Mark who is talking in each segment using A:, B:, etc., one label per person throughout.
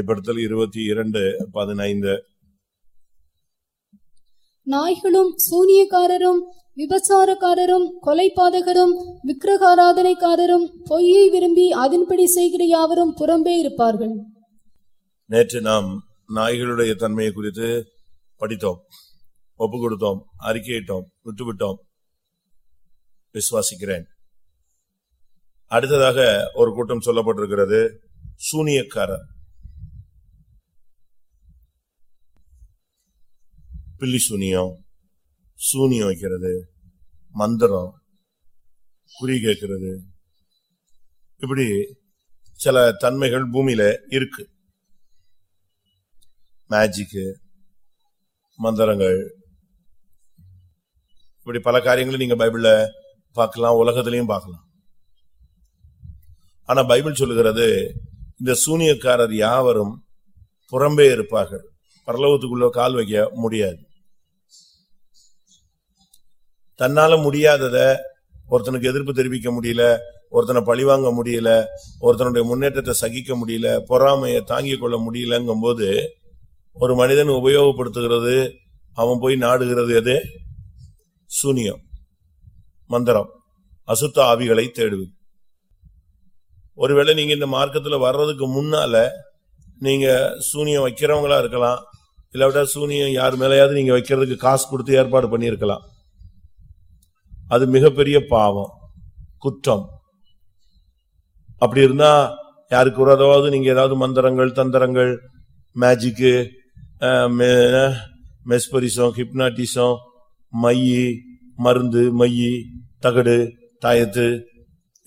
A: வெளிப்படுத்தல் இருபத்தி இரண்டு பதினைந்து
B: நாய்களும் சூனியக்காரரும் விபசாரக்காரரும் கொலை பாதகரும் விக்கிரகாராதனைக்காரரும் பொய்யை விரும்பி அதன்படி செய்கிற யாவரும் புறம்பே இருப்பார்கள்
A: நேற்று நாம் நாய்களுடைய தன்மையை குறித்து படித்தோம் ஒப்பு கொடுத்தோம் அறிக்கையிட்டோம் விட்டுவிட்டோம் விசுவாசிக்கிறேன் அடுத்ததாக ஒரு கூட்டம் சொல்லப்பட்டிருக்கிறது சூனியக்காரர் பில்லி சூனியம் சூனியம் வைக்கிறது மந்திரம் குறி கேட்கிறது இப்படி சில தன்மைகள் பூமியில இருக்கு மேஜிக்கு மந்திரங்கள் இப்படி பல காரியங்களும் நீங்க பைபிள்ல பார்க்கலாம் உலகத்திலையும் பார்க்கலாம் ஆனா பைபிள் சொல்லுகிறது இந்த சூனியக்காரர் யாவரும் புறம்பே இருப்பார்கள் பரலோகத்துக்குள்ள கால் வைக்க முடியாது தன்னால முடியாததை ஒருத்தனுக்கு எதிர்ப்பு தெரிவிக்க முடியல ஒருத்தனை பழிவாங்க முடியல ஒருத்தனுடைய முன்னேற்றத்தை சகிக்க முடியல பொறாமையை தாங்கிக் கொள்ள முடியலங்கும் போது ஒரு மனிதன் உபயோகப்படுத்துகிறது அவன் போய் நாடுகிறது எது சூனியம் மந்திரம் அசுத்த ஆவிகளை தேடுவது ஒருவேளை நீங்க இந்த மார்க்கத்தில் வர்றதுக்கு முன்னால நீங்க சூனியம் வைக்கிறவங்களா இருக்கலாம் இல்லாவிட்டா சூனியம் யார் மேலேயாவது நீங்க வைக்கிறதுக்கு காசு கொடுத்து ஏற்பாடு பண்ணியிருக்கலாம் அது மிகப்பெரிய பாவம் குற்றம் அப்படி இருந்தா யாருக்கு ஒரு அதாவது நீங்க ஏதாவது மந்திரங்கள் தந்திரங்கள் மேஜிக்கு மெஸ்பரிசம் ஹிப்னாட்டிசம் மையி மருந்து மையி தகடு தாயத்து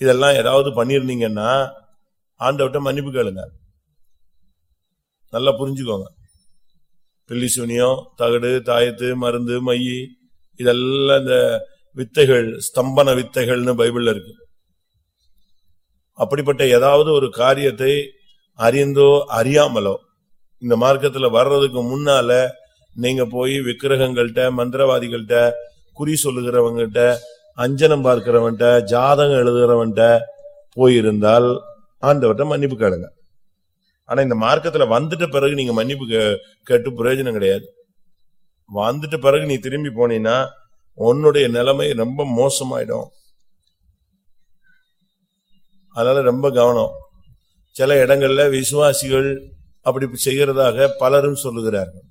A: இதெல்லாம் ஏதாவது பண்ணியிருந்தீங்கன்னா ஆண்டவட்ட மன்னிப்பு கேளுங்க நல்லா புரிஞ்சுக்கோங்க பில்லி சூனியம் தகடு தாயத்து மருந்து மையி இதெல்லாம் இந்த வித்தைகள் ஸ்தம்பன வித்தைகள்னு பைபிள் இருக்கு அப்படிப்பட்ட ஏதாவது ஒரு காரியத்தை அறிந்தோ அறியாமலோ இந்த மார்க்கத்துல வர்றதுக்கு முன்னால நீங்க போய் விக்கிரகங்கள்கிட்ட மந்திரவாதிகள்கிட்ட குறி சொல்லுகிறவங்கிட்ட அஞ்சனம் பார்க்கிறவன்கிட்ட ஜாதகம் எழுதுகிறவன்கிட்ட போயிருந்தால் ஆண்டவர்கிட்ட மன்னிப்பு கேளுங்க ஆனா இந்த மார்க்கத்துல வந்துட்ட பிறகு நீங்க மன்னிப்பு கேட்டு பிரயோஜனம் கிடையாது வந்துட்ட பிறகு நீ திரும்பி போனீங்கன்னா உன்னுடைய நிலைமை ரொம்ப மோசமாயிடும் அதனால ரொம்ப கவனம் சில இடங்கள்ல விசுவாசிகள் அப்படி செய்கிறதாக பலரும் சொல்லுகிறார்கள்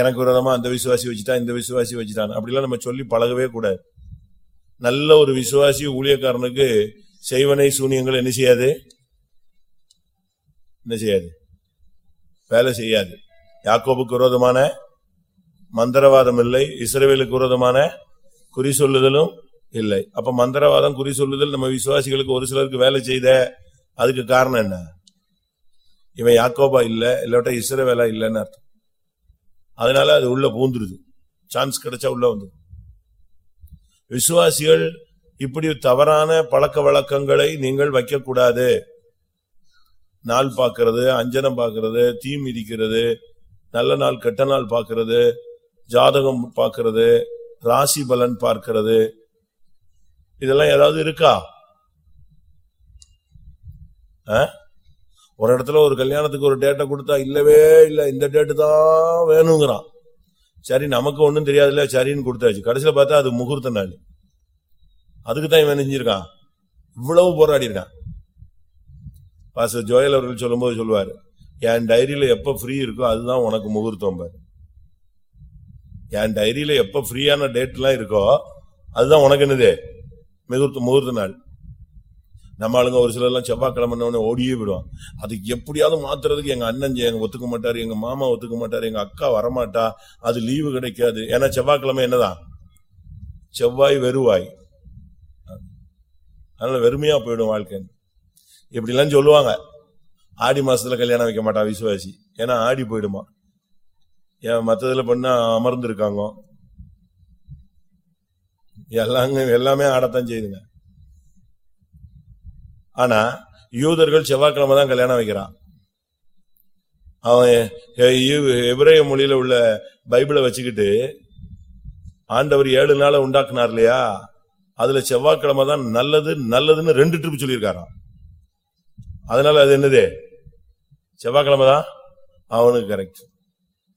A: எனக்கு விரோதமா அந்த விசுவாசி வச்சுட்டான் இந்த விசுவாசி வச்சுட்டான் அப்படிலாம் நம்ம சொல்லி பழகவே கூடாது நல்ல ஒரு விசுவாசி ஊழியக்காரனுக்கு செய்வனை சூனியங்கள் என்ன செய்யாது என்ன செய்யாது வேலை செய்யாது யாக்கோபுக்கு விரோதமான மந்திரவாதம் இல்லை இஸ்ரேவேலுக்கு விரோதமான குறி சொல்லுதலும் இல்லை அப்ப மந்திரவாதம் குறி சொல்லுதல் நம்ம விசுவாசிகளுக்கு ஒரு சிலருக்கு வேலை செய்த அதுக்கு காரணம் என்ன இவன் யாக்கோபா இல்ல இல்லாட்ட இஸ்ரேவேலா இல்லைன்னு அர்த்தம் அதனால அது உள்ள பூந்துருது சான்ஸ் கிடைச்சா உள்ள வந்துடும் விசுவாசிகள் இப்படி தவறான பழக்க வழக்கங்களை நீங்கள் வைக்கக்கூடாது நாள் பார்க்கறது அஞ்சனம் பார்க்கறது தீ மிதிக்கிறது நல்ல நாள் கெட்ட நாள் பார்க்கறது ஜாதகம் பார்க்கறது ராசி பலன் பார்க்கறது இதெல்லாம் ஏதாவது இருக்கா ஒரு இடத்துல ஒரு கல்யாணத்துக்கு ஒரு டேட்டை கொடுத்தா இல்லவே இல்லை இந்த டேட்டு தான் வேணுங்கிறான் சரி நமக்கு ஒன்றும் இல்ல சரின்னு கொடுத்தாச்சு கடைசியில் பார்த்தா அது முகூர்த்த நாள் அதுக்கு தான் இவன் செஞ்சிருக்கான் இவ்வளவு போராடி இருக்கான் ஜோயல் அவர்கள் போது சொல்லுவார் என் டைரியில் எப்போ ஃப்ரீ இருக்கோ அதுதான் உனக்கு முகூர்த்தம் பாரு என் டைரியில எப்ப ஃப்ரீயான டேட்லாம் இருக்கோ அதுதான் உனக்கு என்னது முகூர்த்த முகூர்த்த நாள் நம்ம ஆளுங்க ஒரு சிலர்லாம் செவ்வாய்க்கிழமை ஓடியே விடுவோம் அதுக்கு எப்படியாவது மாத்துறதுக்கு எங்க அண்ணன் எங்க ஒத்துக்க மாட்டாரு எங்க மாமா ஒத்துக்க மாட்டாரு எங்க அக்கா வரமாட்டா அது லீவு கிடைக்காது ஏன்னா செவ்வாய்க்கிழமை என்னதான் செவ்வாய் வெறுவாய் அதனால வெறுமையா போயிடும் வாழ்க்கை இப்படிலாம் சொல்லுவாங்க ஆடி மாசத்துல கல்யாணம் வைக்க மாட்டா விசுவாசி ஏன்னா ஆடி போயிடுமா ஏன் மத்ததுல பண்ணா இருக்காங்க எல்லாங்க எல்லாமே ஆடத்தான் செய்யுதுங்க ஆனா யூதர்கள் செவ்வாய்க்கிழமை தான் கல்யாணம் வைக்கிறான் அவன் எபிரேய மொழியில உள்ள பைபிளை வச்சுக்கிட்டு ஆண்டவர் ஏழு நாளை உண்டாக்குனார் இல்லையா அதுல செவ்வாய்க்கிழமை தான் நல்லது நல்லதுன்னு ரெண்டு ட்ரிப் சொல்லியிருக்காரான் அதனால அது என்னது செவ்வாய்க்கிழமை தான் அவனுக்கு கரெக்ட்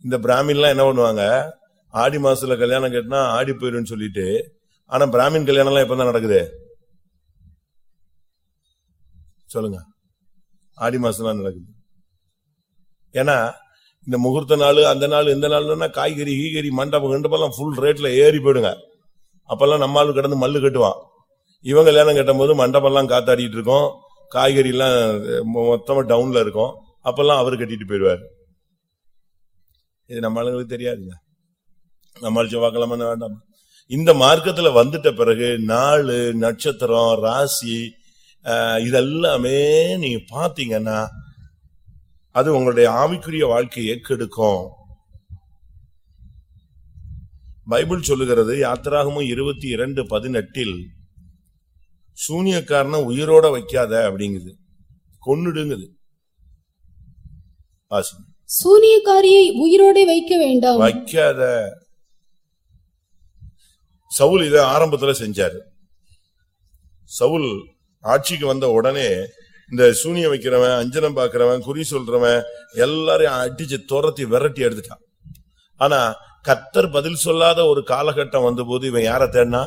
A: இந்த பிராமின்லாம் என்ன பண்ணுவாங்க ஆடி மாசத்துல கல்யாணம் கேட்டா ஆடி போயிரும் சொல்லிட்டு ஆனா பிராமின் கல்யாணம் எல்லாம் எப்பதான் நடக்குது சொல்லுங்க ஆடி மாசம் நடக்குது ஏன்னா இந்த முகூர்த்த நாள் அந்த நாள் இந்த நாள்னா காய்கறி கீகறி மண்டபம் கண்டபெல்லாம் ஃபுல் ரேட்ல ஏறி போயிடுங்க அப்பெல்லாம் நம்ம கிடந்து மல்லு கட்டுவான் இவன் கல்யாணம் கட்டும் போது மண்டபம்லாம் காத்தாடிட்டு இருக்கோம் காய்கறி எல்லாம் மொத்தமா டவுன்ல இருக்கும் அப்பெல்லாம் அவர் கட்டிட்டு போயிடுவாரு இது நம்ம ஆளுங்களுக்கு தெரியாதுங்க நம்ம செவ்வாய்க்கிழமை வேண்டாம் இந்த மார்க்கத்துல வந்துட்ட பிறகு நாள் நட்சத்திரம் ராசி இதெல்லாமே நீங்க பாத்தீங்கன்னா அது உங்களுடைய ஆவிக்குரிய வாழ்க்கையை ஏக்கெடுக்கும் பைபிள் சொல்லுகிறது யாத்திராகமும் இருபத்தி இரண்டு பதினெட்டில் சூனியக்காரன உயிரோட வைக்காத அப்படிங்குது கொன்னுடுங்குது ஆசிங்க
B: சூனியக்காரியை உயிரோட வைக்க வேண்டாம்
A: வைக்காத சவுல் இதை ஆரம்பத்துல செஞ்சாரு சவுல் ஆட்சிக்கு வந்த உடனே இந்த சூனிய வைக்கிறவன் அஞ்சனம் பாக்குறவன் குறி சொல்றவன் எல்லாரையும் அடிச்சு துரத்தி விரட்டி எடுத்துட்டான் ஆனா கத்தர் பதில் சொல்லாத ஒரு காலகட்டம் வந்த போது இவன் யார தேடினா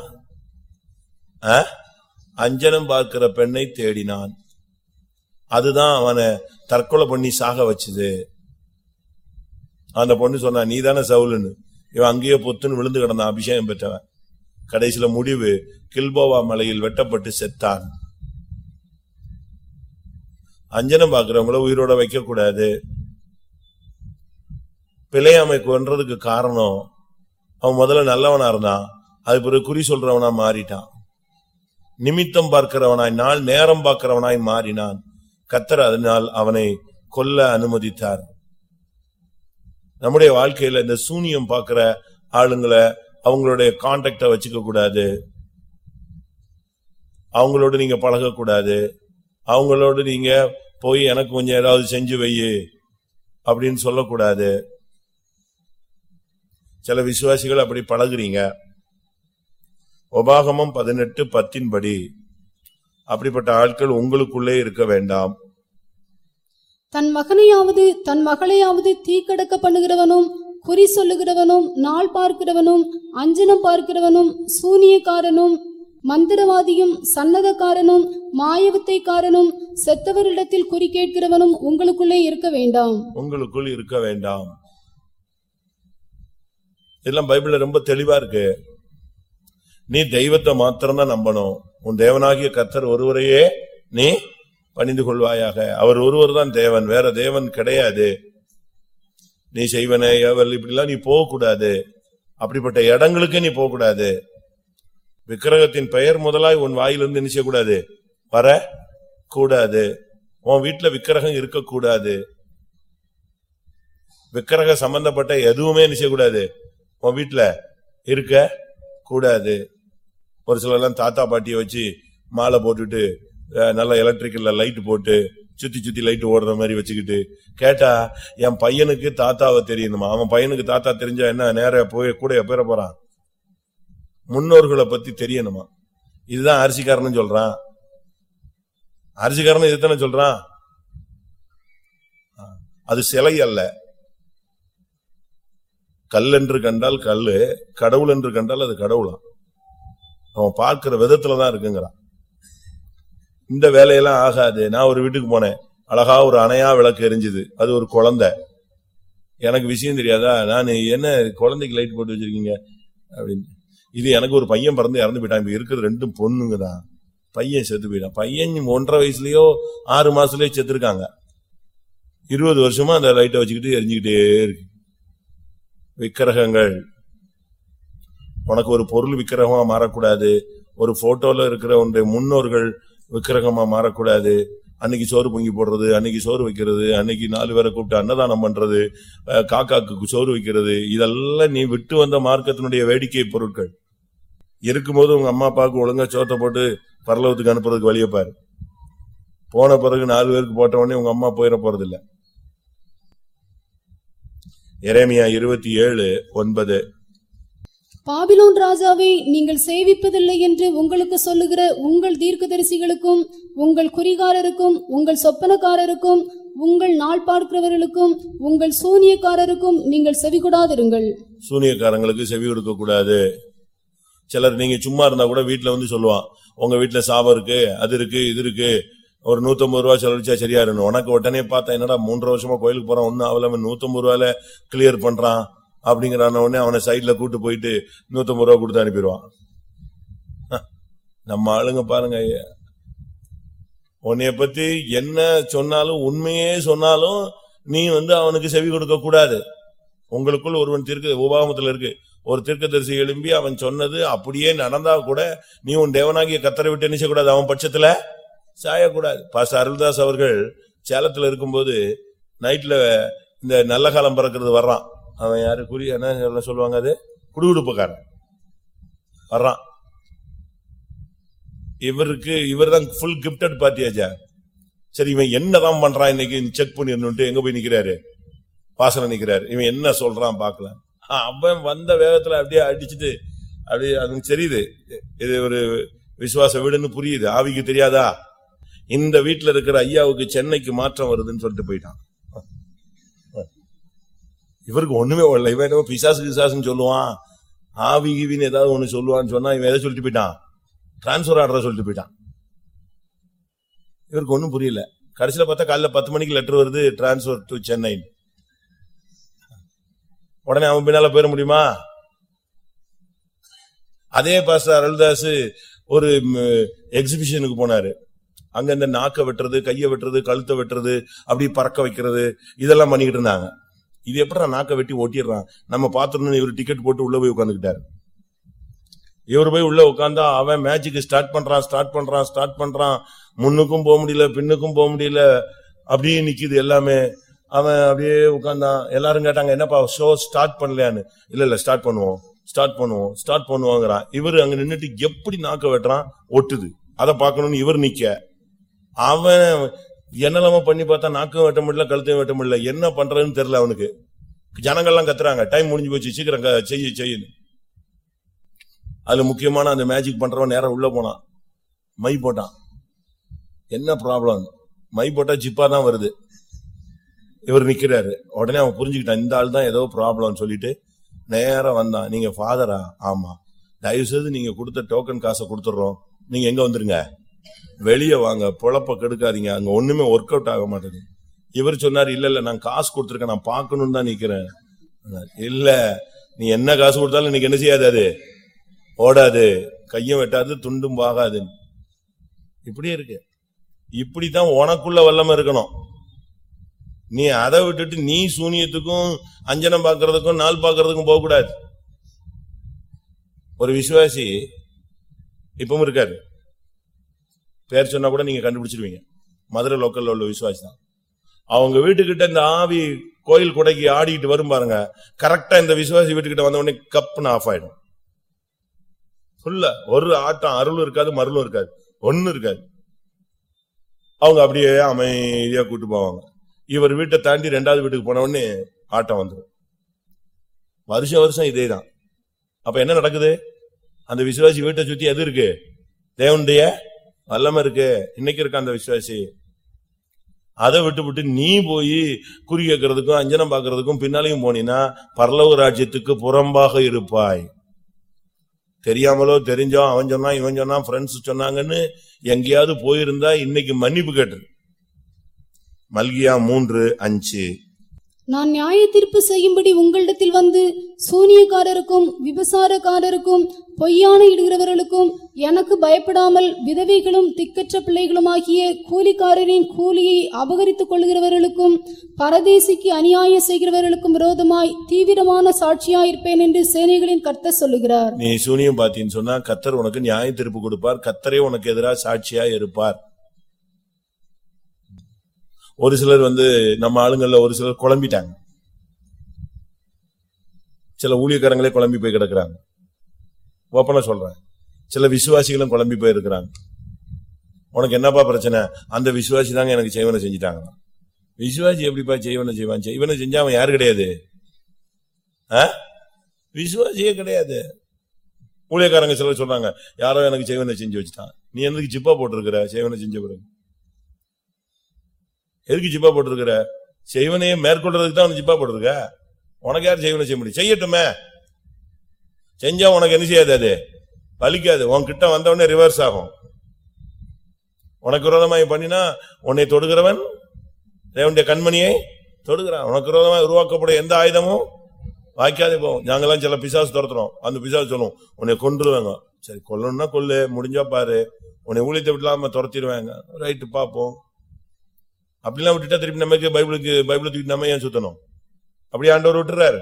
A: அஞ்சனம் பார்க்கிற பெண்ணை தேடினான் அதுதான் அவனை தற்கொலை பண்ணி சாக வச்சுது அந்த பொண்ணு சொன்ன நீ தானே சவுலுன்னு இவன் அங்கேயே பொத்துன்னு விழுந்து கிடந்தான் அபிஷேகம் பெற்றவன் கடைசியில முடிவு கில்போவா மலையில் வெட்டப்பட்டு செத்தான் அஞ்சனம் பாக்குறவங்கள உயிரோட வைக்க கூடாது பிழையாமை கொன்றதுக்கு காரணம் அவன் முதல்ல நல்லவனா இருந்தான் அது பிறகு குறி சொல்றவனா மாறிட்டான் நிமித்தம் பார்க்கிறவனாய் நாள் நேரம் பார்க்கிறவனாய் மாறினான் கத்தர் அதனால் அவனை கொல்ல அனுமதித்தார் நம்முடைய வாழ்க்கையில இந்த சூனியம் பார்க்கிற ஆளுங்களை அவங்களுடைய கான்டாக்ட வச்சுக்க கூடாது அவங்களோட நீங்க பழகக்கூடாது அவங்களோட நீங்க போய் எனக்கு கொஞ்சம் ஏதாவது செஞ்சு வை அப்படின்னு சொல்லக்கூடாது சில விசுவாசிகள் அப்படி பழகுறீங்க உபாகமம் பதினெட்டு பத்தின்படி அப்படிப்பட்ட ஆட்கள் உங்களுக்குள்ளே இருக்க வேண்டாம்
B: தன் மகனையாவது தன் மகளையாவது தீக்கடக்க பண்ணுகிறவனும் குறி சொல்லுகிறவனும் நாள் பார்க்கிறவனும் அஞ்சனம் பார்க்கிறவனும் சூனியக்காரனும் மந்திரவாதியும் சன்னதக்காரனும் மாயவத்தைக்காரனும் செத்தவரிடத்தில் குறி கேட்கிறவனும் உங்களுக்குள்ளே இருக்க வேண்டாம்
A: உங்களுக்குள் இருக்க வேண்டாம் இதெல்லாம் பைபிள்ல ரொம்ப தெளிவா இருக்கு நீ தெய்வத்தை மாத்திரம்தான் நம்பணும் உன் தேவனாகிய கத்தர் ஒருவரையே நீ பணிந்து கொள்வாயாக அவர் ஒருவர் தான் தேவன் வேற தேவன் கிடையாது நீ செய்வன ஏவல் இப்படிலாம் நீ போகக்கூடாது அப்படிப்பட்ட இடங்களுக்கு நீ போகக்கூடாது விக்கிரகத்தின் பெயர் முதலாய் உன் வாயிலிருந்து என்ன செய்யக்கூடாது வர கூடாது உன் வீட்டுல விக்கிரகம் இருக்கக்கூடாது விக்கிரக சம்பந்தப்பட்ட எதுவுமே நினைச்சக்கூடாது உன் வீட்டுல இருக்க கூடாது ஒரு சிலர்லாம் தாத்தா பாட்டியை வச்சு மாலை போட்டுட்டு நல்ல எலக்ட்ரிக்கல்ல லைட் போட்டு சுத்தி சுத்தி லைட் ஓடுற மாதிரி வச்சுக்கிட்டு கேட்டா என் பையனுக்கு தாத்தாவை தெரியணுமா அவன் பையனுக்கு தாத்தா தெரிஞ்சா என்ன நேர போய் கூட பேர போறான் முன்னோர்களை பத்தி தெரியணுமா இதுதான் அரிசிக்காரன் சொல்றான் அரிசிக்காரன் இதுதானே சொல்றான் அது சிலை அல்ல கல் என்று கண்டால் கல்லு கடவுள் என்று கண்டால் அது கடவுளா அவன் பார்க்கிற விதத்துலதான் இருக்குங்கிறான் இந்த வேலையெல்லாம் ஆகாது நான் ஒரு வீட்டுக்கு போனேன் அழகா ஒரு அணையா விளக்கு எரிஞ்சுது அது ஒரு குழந்தை எனக்கு விஷயம் தெரியாதா நான் என்ன குழந்தைக்கு லைட் போட்டு வச்சிருக்கீங்க அப்படின்னு இது எனக்கு ஒரு பையன் பிறந்து இறந்து போயிட்டான் இப்ப இருக்கிறது ரெண்டும் பொண்ணுங்க தான் பையன் செத்து போயிட்டான் பையன் ஒன்றரை வயசுலயோ ஆறு மாசத்துலயோ செத்துருக்காங்க இருபது வருஷமா அந்த லைட்டை வச்சுக்கிட்டு எரிஞ்சுக்கிட்டே இருக்கு விக்கிரகங்கள் உனக்கு ஒரு பொருள் விக்கிரகமா மாறக்கூடாது ஒரு போட்டோல இருக்கிற உன்னுடைய முன்னோர்கள் விக்கிரகமா மாறக்கூடாது அன்னைக்கு சோறு பொங்கி போடுறது அன்னைக்கு சோறு வைக்கிறது அன்னைக்கு நாலு பேரை கூப்பிட்டு அன்னதானம் பண்றது காக்காக்கு சோறு வைக்கிறது இதெல்லாம் நீ விட்டு வந்த மார்க்கத்தினுடைய வேடிக்கை பொருட்கள் இருக்கும்போது உங்க அம்மா அப்பாவுக்கு ஒழுங்கா சோத்தை போட்டு பரலவத்துக்கு அனுப்புறதுக்கு வழியை பாரு போன பிறகு நாலு பேருக்கு போட்ட உடனே உங்க அம்மா போயிட இல்லை இறைமையா இருபத்தி ஏழு ஒன்பது
B: பாபிலோன் ராஜாவை நீங்கள் சேவிப்பதில்லை என்று உங்களுக்கு சொல்லுகிற உங்கள் தீர்க்கதரிசிகளுக்கும் உங்கள் குறிகாரருக்கும் உங்கள் சொப்பனக்காரருக்கும் உங்கள் நாள் பார்க்கிறவர்களுக்கும் உங்கள் சூனியக்காரருக்கும் நீங்கள் செவி கொடாதிருங்கள்
A: சூனியக்காரங்களுக்கு செவி கொடுக்க கூடாது சிலர் நீங்க சும்மா இருந்தா கூட வீட்டுல வந்து சொல்லுவான் உங்க வீட்டுல சாபம் இருக்கு அது இருக்கு இது இருக்கு ஒரு நூத்தம்பது ரூபா செலவிச்சா சரியா இருக்கணும் உனக்கு உடனே பார்த்தா என்னடா மூன்று வருஷமா கோயிலுக்கு போறான் ஒன்னும் அவ்வளவு நூத்தம்பது ரூபாயில கிளியர் பண்றான் அப்படிங்கிறான உடனே அவனை சைட்ல கூட்டு போயிட்டு நூற்றம்பது ரூபா கொடுத்து அனுப்பிடுவான் நம்ம ஆளுங்க பாருங்க ஐயா உன்னைய பத்தி என்ன சொன்னாலும் உண்மையே சொன்னாலும் நீ வந்து அவனுக்கு செவி கொடுக்க கூடாது உங்களுக்குள் ஒருவன் தீர்க்க உபாகமத்தில் இருக்கு ஒரு தரிசி எழும்பி அவன் சொன்னது அப்படியே நடந்தா கூட நீ உன் தேவனாகிய கத்தரை விட்டு என்ன செய்யக்கூடாது அவன் பட்சத்துல சாயக்கூடாது பாச அருள்தாஸ் அவர்கள் சேலத்துல இருக்கும்போது நைட்ல இந்த நல்ல காலம் பறக்கிறது வர்றான் அவன் யாரு குறி என்ன சொல்லுவாங்க அது குடுகுடுப்புக்காரன் வர்றான் இவருக்கு இவர் தான் ஃபுல் கிப்டட் பார்ட்டியாச்சா சரி இவன் என்னதான் பண்றான் இன்னைக்கு செக் பண்ணிடணும்ட்டு எங்க போய் நிக்கிறாரு பாசல நிக்கிறாரு இவன் என்ன சொல்றான் பாக்கல அவன் வந்த வேகத்துல அப்படியே அடிச்சுட்டு அப்படியே அது தெரியுது இது ஒரு விசுவாச வீடுன்னு புரியுது ஆவிக்கு தெரியாதா இந்த வீட்டுல இருக்கிற ஐயாவுக்கு சென்னைக்கு மாற்றம் வருதுன்னு சொல்லிட்டு போயிட்டான் இவருக்கு ஒண்ணுமே இல்லை இவன் என்ன பிசாசு பிசாசுன்னு சொல்லுவான் ஆவி கிவின்னு ஏதாவது ஒன்று சொல்லுவான்னு சொன்னா இவன் எதை சொல்லிட்டு போயிட்டான் டிரான்ஸ்பர் ஆர்டரை சொல்லிட்டு போயிட்டான் இவருக்கு ஒன்றும் புரியல கடைசியில் பார்த்தா காலைல பத்து மணிக்கு லெட்டர் வருது டிரான்ஸ்பர் டு சென்னை உடனே அவன் பின்னால போயிட முடியுமா அதே பாஸ்டர் அருள்தாஸ் ஒரு எக்ஸிபிஷனுக்கு போனாரு அங்க இந்த நாக்கை வெட்டுறது கையை வெட்டுறது கழுத்தை வெட்டுறது அப்படி பறக்க வைக்கிறது இதெல்லாம் பண்ணிக்கிட்டு இருந்தாங்க இது எப்படி நாக்க வெட்டி ஓட்டிடுறான் நம்ம பாத்துருன்னு இவர் டிக்கெட் போட்டு உள்ள போய் உட்காந்துக்கிட்டாரு இவர் போய் உள்ள உட்காந்தா அவன் மேட்சுக்கு ஸ்டார்ட் பண்றான் ஸ்டார்ட் பண்றான் ஸ்டார்ட் பண்றான் முன்னுக்கும் போக முடியல பின்னுக்கும் போக முடியல அப்படியே நிக்குது எல்லாமே அவன் அப்படியே உட்காந்தான் எல்லாரும் கேட்டாங்க என்னப்பா ஷோ ஸ்டார்ட் பண்ணலையான்னு இல்ல இல்ல ஸ்டார்ட் பண்ணுவோம் ஸ்டார்ட் பண்ணுவோம் ஸ்டார்ட் பண்ணுவோங்கிறான் இவர் அங்க நின்றுட்டு எப்படி நாக்க வெட்டுறான் ஒட்டுது அதை பார்க்கணும்னு இவர் நிக்க அவன் என்னெல்லாம பண்ணி பார்த்தா நாக்கும் வெட்ட முடியல கழுத்தையும் வெட்ட முடியல என்ன பண்றதுன்னு தெரியல அவனுக்கு ஜனங்கள்லாம் கத்துறாங்க டைம் முடிஞ்சு போச்சு சீக்கிரம் செய்ய செய்யுன்னு அதுல முக்கியமான அந்த மேஜிக் பண்றவன் நேரம் உள்ள போனான் மை போட்டான் என்ன ப்ராப்ளம் மை போட்டா ஜிப்பா தான் வருது இவர் நிக்கிறாரு உடனே அவன் புரிஞ்சுக்கிட்டான் இந்த ஆள் தான் ஏதோ ப்ராப்ளம் சொல்லிட்டு நேரம் வந்தான் நீங்க ஃபாதரா ஆமா தயவு செய்து நீங்க கொடுத்த டோக்கன் காசை கொடுத்துட்றோம் நீங்க எங்க வந்துருங்க வெளியே வாங்க பொழப்ப கெடுக்காதீங்க அங்க ஒண்ணுமே ஒர்க் அவுட் ஆக மாட்டேங்குது இவர் சொன்னார் இல்ல இல்ல நான் காசு கொடுத்துருக்கேன் நான் பார்க்கணும்னு தான் நிக்கிறேன் இல்ல நீ என்ன காசு கொடுத்தாலும் இன்னைக்கு என்ன செய்யாது அது ஓடாது கையும் வெட்டாது துண்டும் ஆகாது இப்படியே இருக்கு இப்படித்தான் உனக்குள்ள வல்லமை இருக்கணும் நீ அதை விட்டுட்டு நீ சூனியத்துக்கும் அஞ்சனம் பார்க்கறதுக்கும் நாள் போக போகக்கூடாது ஒரு விசுவாசி இப்பவும் இருக்காரு பேர் சொன்னா கூட நீங்க கண்டுபிடிச்சிருவீங்க மதுரை லோக்கல்ல உள்ள விசுவாசி தான் அவங்க வீட்டுக்கிட்ட இந்த ஆவி கோயில் குடைக்கு ஆடிக்கிட்டு வரும் பாருங்க கரெக்டா இந்த விசுவாசி வீட்டுக்கிட்ட வந்த உடனே கப்னு ஆஃப் ஆயிடும் ஃபுல்ல ஒரு ஆட்டம் அருளும் இருக்காது மருளும் இருக்காது ஒன்னும் இருக்காது அவங்க அப்படியே அமைதியா கூட்டு போவாங்க இவர் வீட்டை தாண்டி ரெண்டாவது வீட்டுக்கு போன உடனே ஆட்டம் வந்துடும் வருஷம் வருஷம் இதே தான் அப்ப என்ன நடக்குது அந்த விசுவாசி வீட்டை சுத்தி எது இருக்கு தேவனுடைய வல்லம இருக்கு இன்னைக்கு இருக்க அந்த விசுவாசி அதை விட்டு விட்டு நீ போய் குறி கேட்கறதுக்கும் அஞ்சனம் பாக்குறதுக்கும் பின்னாலையும் போனீங்கன்னா பரலவு ராஜ்யத்துக்கு புறம்பாக இருப்பாய் தெரியாமலோ தெரிஞ்சோ அவன் சொன்னான் இவன் சொன்னான் ஃப்ரெண்ட்ஸ் சொன்னாங்கன்னு எங்கேயாவது போயிருந்தா இன்னைக்கு மன்னிப்பு கேட்டு மல்கியா மூன்று அஞ்சு
B: நான் நியாய தீர்ப்பு செய்யும்படி உங்களிடத்தில் வந்து சூனியக்காரருக்கும் விபசாரக்காரருக்கும் பொய்யான இடுகிறவர்களுக்கும் எனக்கு பயப்படாமல் விதவைகளும் திக்கற்ற பிள்ளைகளுமாகிய கூலிக்காரரின் கூலியை அபகரித்துக் கொள்கிறவர்களுக்கும் பரதேசிக்கு அநியாயம் செய்கிறவர்களுக்கும் விரோதமாய் தீவிரமான சாட்சியாயிருப்பேன் இருப்பேன் என்று சேனைகளின் கர்த்தர் சொல்லுகிறார்
A: நீ சூனியம் பார்த்தீன்னு சொன்னா கத்தர் உனக்கு நியாய தீர்ப்பு கொடுப்பார் கத்தரே உனக்கு எதிராக சாட்சியா இருப்பார் ஒரு சிலர் வந்து நம்ம ஆளுங்களில் ஒரு சிலர் குழம்பிட்டாங்க சில ஊழியக்காரங்களே குழம்பி போய் கிடக்கிறாங்க ஓப்பனா சொல்றேன் சில விசுவாசிகளும் குழம்பி போயிருக்கிறாங்க உனக்கு என்னப்பா பிரச்சனை அந்த விசுவாசி தாங்க எனக்கு செய்வனை செஞ்சிட்டாங்க விசுவாசி எப்படிப்பா செய்வனை செய்வான் செய்வனை செஞ்சா அவன் யாரு கிடையாது விசுவாசியே கிடையாது ஊழியக்காரங்க சிலர் சொல்றாங்க யாரோ எனக்கு செய்வனை செஞ்சு வச்சுட்டான் நீ எனக்கு ஜிப்பா போட்டிருக்கிற செய்வனை செஞ்ச பிறகு எதுக்கு ஜிப்பா போட்டிருக்கிற செய்வனையை மேற்கொள்றதுக்கு தான் ஜிப்பா போட்டிருக்க உனக்கு யார் செய்வனை செய்ய முடியும் செய்யட்டுமே செஞ்சா உனக்கு என்ன செய்யாது அது பலிக்காது உன்கிட்ட வந்தவொடனே ரிவர்ஸ் ஆகும் உனக்கு விரோதமாக பண்ணினா உன்னை தொடுகிறவன் தேவனுடைய கண்மணியை தொடுகிறான் உனக்கு விரோதமாக உருவாக்கப்படும் எந்த ஆயுதமும் வாய்க்காதே போவோம் நாங்கெல்லாம் சில பிசாசு துரத்துறோம் அந்த பிசாசு சொல்லுவோம் உன்னை கொண்டுருவாங்க சரி கொல்லணும்னா கொல்லு முடிஞ்சா பாரு உன்னை ஊழியத்தை விடலாம துரத்திடுவாங்க ரைட்டு பார்ப்போம் அப்படிலாம் விட்டுட்டா திருப்பி நமக்கு பைபிளுக்கு பைபிள் தூக்கி நம்ம ஏன் சுத்தணும் அப்படி ஆண்டவர் விட்டுறாரு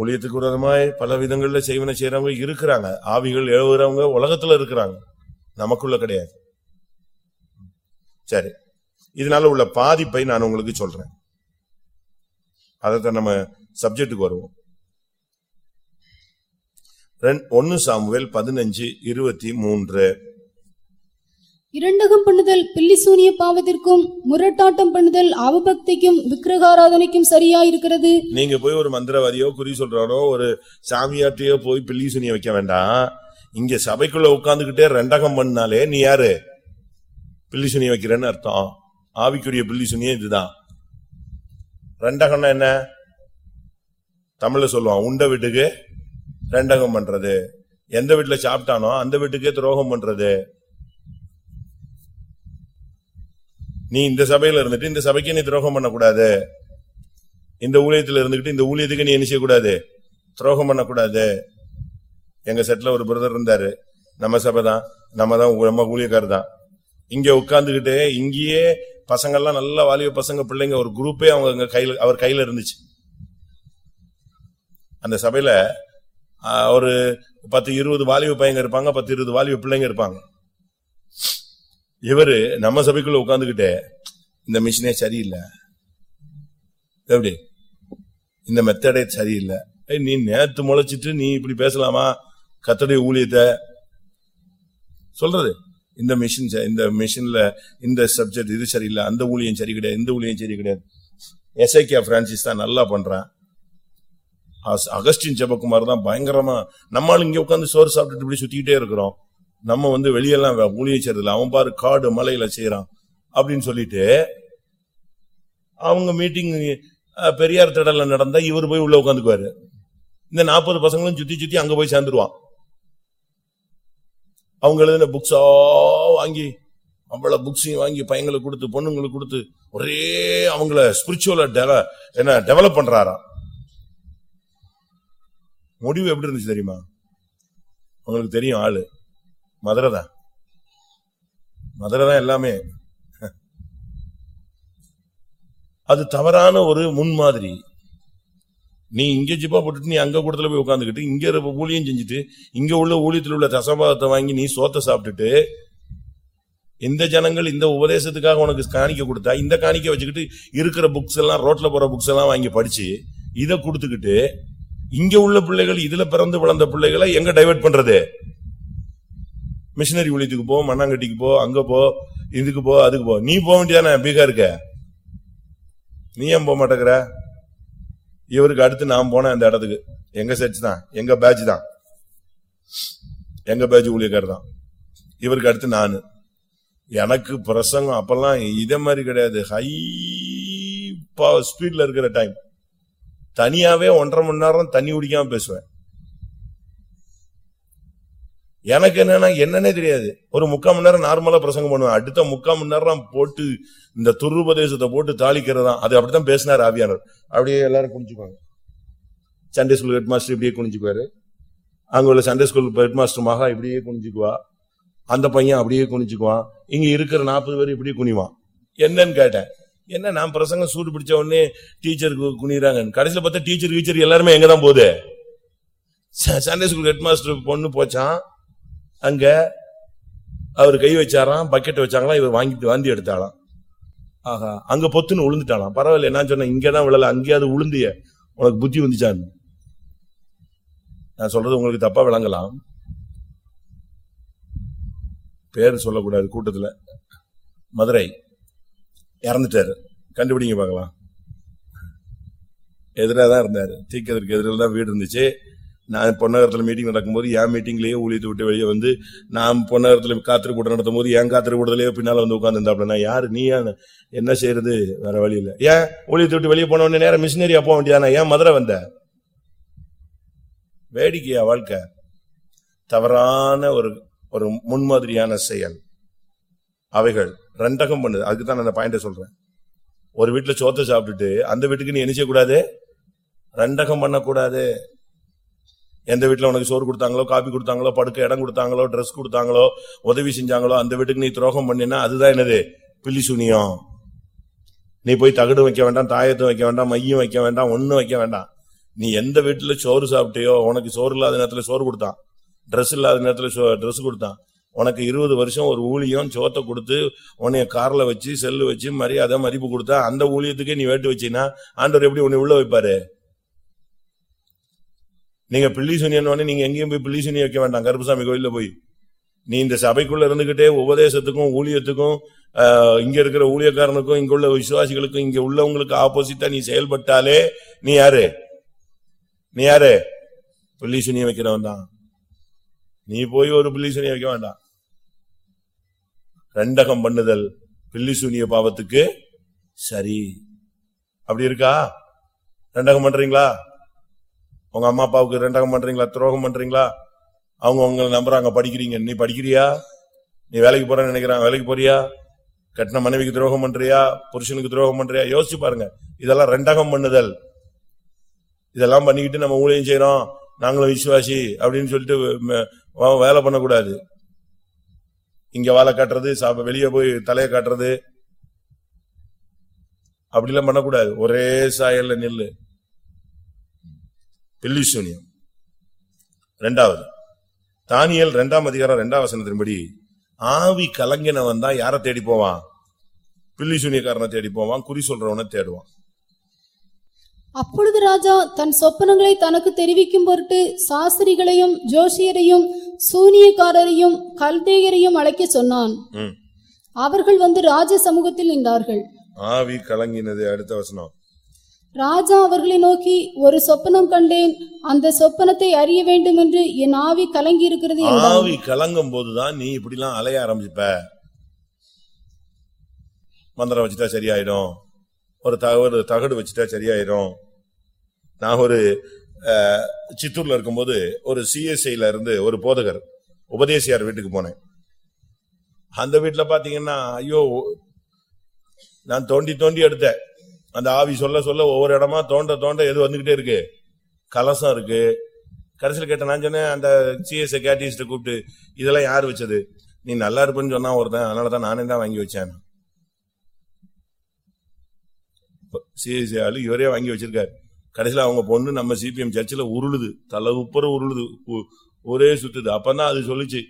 A: ஊழியத்துக்கு விரோதமாய் பல விதங்கள்ல செய்வனை செய்யறவங்க இருக்கிறாங்க ஆவிகள் எழுவுறவங்க உலகத்துல இருக்கிறாங்க நமக்குள்ள கிடையாது சரி இதனால உள்ள பாதிப்பை நான் உங்களுக்கு சொல்றேன் அதைத்தான் நம்ம சப்ஜெக்டுக்கு வருவோம் ஒன்னு சாமுவேல் பதினஞ்சு இருபத்தி மூன்று
B: இரண்டகம் பண்ணுதல் பில்லிசூனிய பாவத்திற்கும் முரட்டாட்டம் பண்ணுதல் அவபக்திக்கும் விக்கிரகாராதனைக்கும் சரியா இருக்கிறது
A: நீங்க போய் ஒரு மந்திரவாதியோ குறி சொல்றாரோ ஒரு சாமியாட்டியோ போய் பில்லிசூனிய வைக்க வேண்டாம் இங்க சபைக்குள்ள உட்காந்துக்கிட்டே ரெண்டகம் பண்ணாலே நீ யாரு பில்லிசூனிய வைக்கிறேன்னு அர்த்தம் ஆவிக்குரிய பில்லிசூனிய இதுதான் ரெண்டகம்னா என்ன தமிழ்ல சொல்லுவான் உண்ட வீட்டுக்கு ரெண்டகம் பண்றது எந்த வீட்டுல சாப்பிட்டானோ அந்த வீட்டுக்கே துரோகம் பண்றது நீ இந்த சபையில இருந்துட்டு இந்த சபைக்கு நீ துரோகம் பண்ணக்கூடாது இந்த ஊழியத்தில் இருந்துகிட்டு இந்த ஊழியத்துக்கு நீ என்ன செய்யக்கூடாது துரோகம் பண்ணக்கூடாது எங்க செட்ல ஒரு பிரதர் இருந்தாரு நம்ம சபை தான் நம்ம தான் நம்ம ஊழியக்கார தான் இங்க உட்காந்துக்கிட்டு இங்கேயே பசங்கள்லாம் நல்ல வாலிப பசங்க பிள்ளைங்க ஒரு குரூப்பே அவங்க கையில அவர் கையில இருந்துச்சு அந்த சபையில ஒரு பத்து இருபது வாலிப பையங்க இருப்பாங்க பத்து இருபது வாலிப பிள்ளைங்க இருப்பாங்க இவரு நம்ம சபைக்குள்ள உட்காந்துக்கிட்டே இந்த மிஷினே சரியில்லை எப்படி இந்த மெத்தடே சரியில்லை நீ நேத்து முளைச்சிட்டு நீ இப்படி பேசலாமா கத்தடி ஊழியத்தை சொல்றது இந்த மிஷின் இந்த மிஷின்ல இந்த சப்ஜெக்ட் இது சரியில்லை அந்த ஊழியம் சரி கிடையாது இந்த ஊழியம் சரி கிடையாது எஸ்ஐகே பிரான்சிஸ் தான் நல்லா பண்றான் அகஸ்டின் ஜபகுமார் தான் பயங்கரமா நம்மளும் இங்க உட்காந்து சோறு சாப்பிட்டுட்டு இப்படி சுத்திக்கிட்டே இருக்கிறோம் நம்ம வந்து வெளியெல்லாம் ஊழியம் செய்யறதில்ல அவன் பாரு காடு மலையில செய்யறான் அப்படின்னு சொல்லிட்டு அவங்க மீட்டிங் பெரியார் திடல நடந்தா இவர் போய் உள்ள உட்காந்துக்குவாரு இந்த நாற்பது பசங்களும் சுத்தி சுத்தி அங்க போய் சேர்ந்துருவான் அவங்க எழுதின புக்ஸா வாங்கி அவ்வளவு புக்ஸையும் வாங்கி பையங்களுக்கு கொடுத்து பொண்ணுங்களுக்கு கொடுத்து ஒரே அவங்கள ஸ்பிரிச்சுவலா என்ன டெவலப் பண்றாரா முடிவு எப்படி இருந்துச்சு தெரியுமா உங்களுக்கு தெரியும் ஆளு மதுரை தான் மதுரை தான் எல்லாமே அது தவறான ஒரு முன்மாதிரி நீ இங்க ஜிப்பா போட்டுட்டு நீ அங்க கூடத்துல போய் உட்காந்துக்கிட்டு இங்க ஊழியம் செஞ்சுட்டு இங்க உள்ள ஊழியத்தில் உள்ள தசபாதத்தை வாங்கி நீ சோத்த சாப்பிட்டுட்டு இந்த ஜனங்கள் இந்த உபதேசத்துக்காக உனக்கு காணிக்க கொடுத்தா இந்த காணிக்க வச்சுக்கிட்டு இருக்கிற புக்ஸ் எல்லாம் ரோட்ல போற புக்ஸ் எல்லாம் வாங்கி படிச்சு இதை கொடுத்துக்கிட்டு இங்க உள்ள பிள்ளைகள் இதுல பிறந்து வளர்ந்த பிள்ளைகளை எங்க டைவெர்ட் பண்றது மிஷினரி ஊழியத்துக்கு போ மண்ணாங்கட்டிக்கு போ அங்க போ இதுக்கு போ அதுக்கு போ நீ போக வேண்டியதானே பீகா இருக்க நீ ஏன் போக மாட்டேங்கிற இவருக்கு அடுத்து நான் போனேன் அந்த இடத்துக்கு எங்க சர்ச் தான் எங்க பேட்ச் தான் எங்க பேட்ச் ஊழியக்கார தான் இவருக்கு அடுத்து நான் எனக்கு பிரசங்கம் அப்பெல்லாம் இதே மாதிரி கிடையாது ஹை ஸ்பீட்ல இருக்கிற டைம் தனியாவே ஒன்றரை மணி நேரம் தண்ணி குடிக்காம பேசுவேன் எனக்கு என்னன்னா என்னன்னே தெரியாது ஒரு முக்கால் மணி நேரம் நார்மலா பிரசங்கம் பண்ணுவேன் அடுத்த முக்கால் மணி நேரம் போட்டு இந்த துருபதேசத்தை போட்டு தாளிக்கிறதா அது அப்படித்தான் பேசினார் ஆவியானவர் அப்படியே எல்லாரும் குனிஞ்சுக்குவாங்க சண்டே ஸ்கூல் ஹெட் மாஸ்டர் இப்படியே குனிஞ்சுக்குவாரு அங்க உள்ள சண்டே ஸ்கூல் ஹெட் மாஸ்டர் மகா இப்படியே குனிஞ்சுக்குவா அந்த பையன் அப்படியே குனிஞ்சுக்குவான் இங்க இருக்கிற நாற்பது பேர் இப்படி குனிவான் என்னன்னு கேட்டேன் என்ன நான் பிரசங்கம் சூடு பிடிச்ச உடனே டீச்சருக்கு குனிறாங்க கடைசியில் பார்த்தா டீச்சர் டீச்சர் எல்லாருமே எங்கதான் தான் போகுது சண்டே ஸ்கூல் ஹெட் மாஸ்டர் பொண்ணு போச்சான் அங்க அவர் கை வச்சாராம் பக்கெட் வச்சாங்களாம் இவர் வாங்கிட்டு வாந்தி எடுத்தாலாம் ஆஹா அங்க பொத்துன்னு உளுந்துட்டாலாம் பரவாயில்ல என்ன சொன்னேன் இங்கதான் விழல அங்கேயாவது உளுந்திய உனக்கு புத்தி வந்துச்சான்னு நான் சொல்றது உங்களுக்கு தப்பா விளங்கலாம் பேர் சொல்லக்கூடாது கூட்டத்துல மதுரை இறந்துட்டாரு கண்டுபிடிங்க பார்க்கலாம் எதிராக தான் இருந்தார் தீக்கதற்கு எதிரில் தான் வீடு இருந்துச்சு நான் பொன்னகரத்தில் மீட்டிங் நடக்கும்போது என் மீட்டிங்லேயே ஊழியத்தை விட்டு வெளியே வந்து நான் பொன்னகரத்தில் காத்திரி கூட்டம் நடத்தும் போது என் காத்திரி கூட்டத்திலே பின்னால் வந்து உட்காந்துருந்தாப்ல அப்படின்னா யார் நீ என்ன செய்யறது வேற வழியில் ஏன் ஊழியத்தை விட்டு வெளியே போனவொடனே நேரம் மிஷினரியா போக வேண்டியதானா ஏன் மதுரை வந்த வேடிக்கையா வாழ்க்கை தவறான ஒரு ஒரு முன்மாதிரியான செயல் அவைகள் ரெண்டகம் பண்ணுது அதுக்கு தான் அந்த பாயிண்ட சொல்றேன் ஒரு வீட்டில் சோத்தை சாப்பிட்டுட்டு அந்த வீட்டுக்கு நீ என்ன செய்யக்கூடாது ரெண்டகம் பண்ணக்கூடாது எந்த வீட்டில் உனக்கு சோறு கொடுத்தாங்களோ காப்பி கொடுத்தாங்களோ படுக்க இடம் கொடுத்தாங்களோ ட்ரெஸ் கொடுத்தாங்களோ உதவி செஞ்சாங்களோ அந்த வீட்டுக்கு நீ துரோகம் பண்ணினா அதுதான் என்னது பில்லி சுனியம் நீ போய் தகடு வைக்க வேண்டாம் தாயத்தும் வைக்க வேண்டாம் மையம் வைக்க வேண்டாம் ஒன்றும் வைக்க வேண்டாம் நீ எந்த வீட்டில் சோறு சாப்பிட்டியோ உனக்கு சோறு இல்லாத நேரத்தில் சோறு கொடுத்தான் ட்ரெஸ் இல்லாத நேரத்தில் ட்ரெஸ் கொடுத்தான் உனக்கு இருபது வருஷம் ஒரு ஊழியம் சோத்தை கொடுத்து உன்னைய காரில் வச்சு செல்லு வச்சு மரியாதை மதிப்பு கொடுத்தா அந்த ஊழியத்துக்கே நீ வேட்டு வச்சின்னா ஆண்டவர் எப்படி உன்னை உள்ள வைப்பாரு நீங்க பிள்ளி சூனியன் நீங்க எங்கேயும் போய் பிள்ளி வைக்க வேண்டாம் கருப்பசாமி கோயில போய் நீ இந்த சபைக்குள்ள இருந்துகிட்டே உபதேசத்துக்கும் ஊழியத்துக்கும் இங்க இருக்கிற ஊழியக்காரனுக்கும் இங்க உள்ள விசுவாசிகளுக்கும் இங்க உள்ளவங்களுக்கு ஆப்போசிட்டா நீ செயல்பட்டாலே நீ யாரு நீ யாரு பிள்ளி சூனியம் வைக்கிறவன் தான் நீ போய் ஒரு பிள்ளி வைக்க வேண்டாம் ரெண்டகம் பண்ணுதல் பில்லி பாவத்துக்கு சரி அப்படி இருக்கா ரெண்டகம் பண்றீங்களா உங்க அம்மா அப்பாவுக்கு ரெண்டகம் பண்றீங்களா துரோகம் பண்றீங்களா அவங்க உங்களை நம்புறாங்க படிக்கிறீங்க நீ படிக்கிறியா நீ வேலைக்கு போறேன்னு நினைக்கிறாங்க வேலைக்கு போறியா கட்டின மனைவிக்கு துரோகம் பண்றியா புருஷனுக்கு துரோகம் பண்றியா யோசிச்சு பாருங்க இதெல்லாம் ரெண்டகம் பண்ணுதல் இதெல்லாம் பண்ணிக்கிட்டு நம்ம ஊழியம் செய்யறோம் நாங்களும் விசுவாசி அப்படின்னு சொல்லிட்டு வேலை பண்ணக்கூடாது இங்க வேலை காட்டுறது வெளியே போய் தலையை காட்டுறது அப்படிலாம் பண்ணக்கூடாது ஒரே சாயல்ல நெல்லு பெல்லிசூனியம் ரெண்டாவது தானியல் இரண்டாம் அதிகாரம் ரெண்டாம் ஆவி கலங்கினவன் தான் யாரை தேடி போவான் பில்லி சூனியக்காரனை தேடி போவான் குறி சொல்றவனை தேடுவான்
B: அப்பொழுது ராஜா தன் சொப்பனங்களை தனக்கு தெரிவிக்கும் பொருட்டு சாஸ்திரிகளையும் ஜோஷியரையும் சூனியக்காரரையும் கல்தேயரையும் அழைக்க சொன்னான் அவர்கள் வந்து ராஜ சமூகத்தில் நின்றார்கள்
A: ஆவி கலங்கினது அடுத்த வசனம்
B: ராஜா அவர்களை நோக்கி ஒரு சொப்பனம் கண்டேன் அந்த சொப்பனத்தை அறிய வேண்டும் என்று என் ஆவி கலங்கி இருக்கிறது ஆவி
A: கலங்கும் போதுதான் நீ இப்படி எல்லாம் அலைய ஆரம்பிச்சுப்ப மந்திரம் வச்சுட்டா சரியாயிடும் ஒரு தகவல் தகடு வச்சுட்டா சரியாயிடும் நான் ஒரு சித்தூர்ல இருக்கும்போது ஒரு சிஎஸ்ஐல இருந்து ஒரு போதகர் உபதேசியார் வீட்டுக்கு போனேன் அந்த வீட்டுல பாத்தீங்கன்னா ஐயோ நான் தோண்டி தோண்டி எடுத்தேன் அந்த ஆவி சொல்ல சொல்ல ஒவ்வொரு இடமா தோண்ட தோண்ட எது வந்துகிட்டே இருக்கு கலசம் இருக்கு கடைசியில் கேட்டேன் நான் சொன்னேன் அந்த சிஎஸ்ஐ கேட்டிஸ்ட்டை கூப்பிட்டு இதெல்லாம் யார் வச்சது நீ நல்லா இருப்புன்னு சொன்னா ஒருத்தன் அதனால தான் நானே தான் வாங்கி வச்சேன் சிஎஸ்ஐ ஆளு இவரே வாங்கி வச்சிருக்காரு கடைசியில் அவங்க பொண்ணு நம்ம சிபிஎம் சர்ச்சில் உருளுது தலை உப்புற உருளுது ஒரே சுத்துது அப்பதான் அது சொல்லிச்சு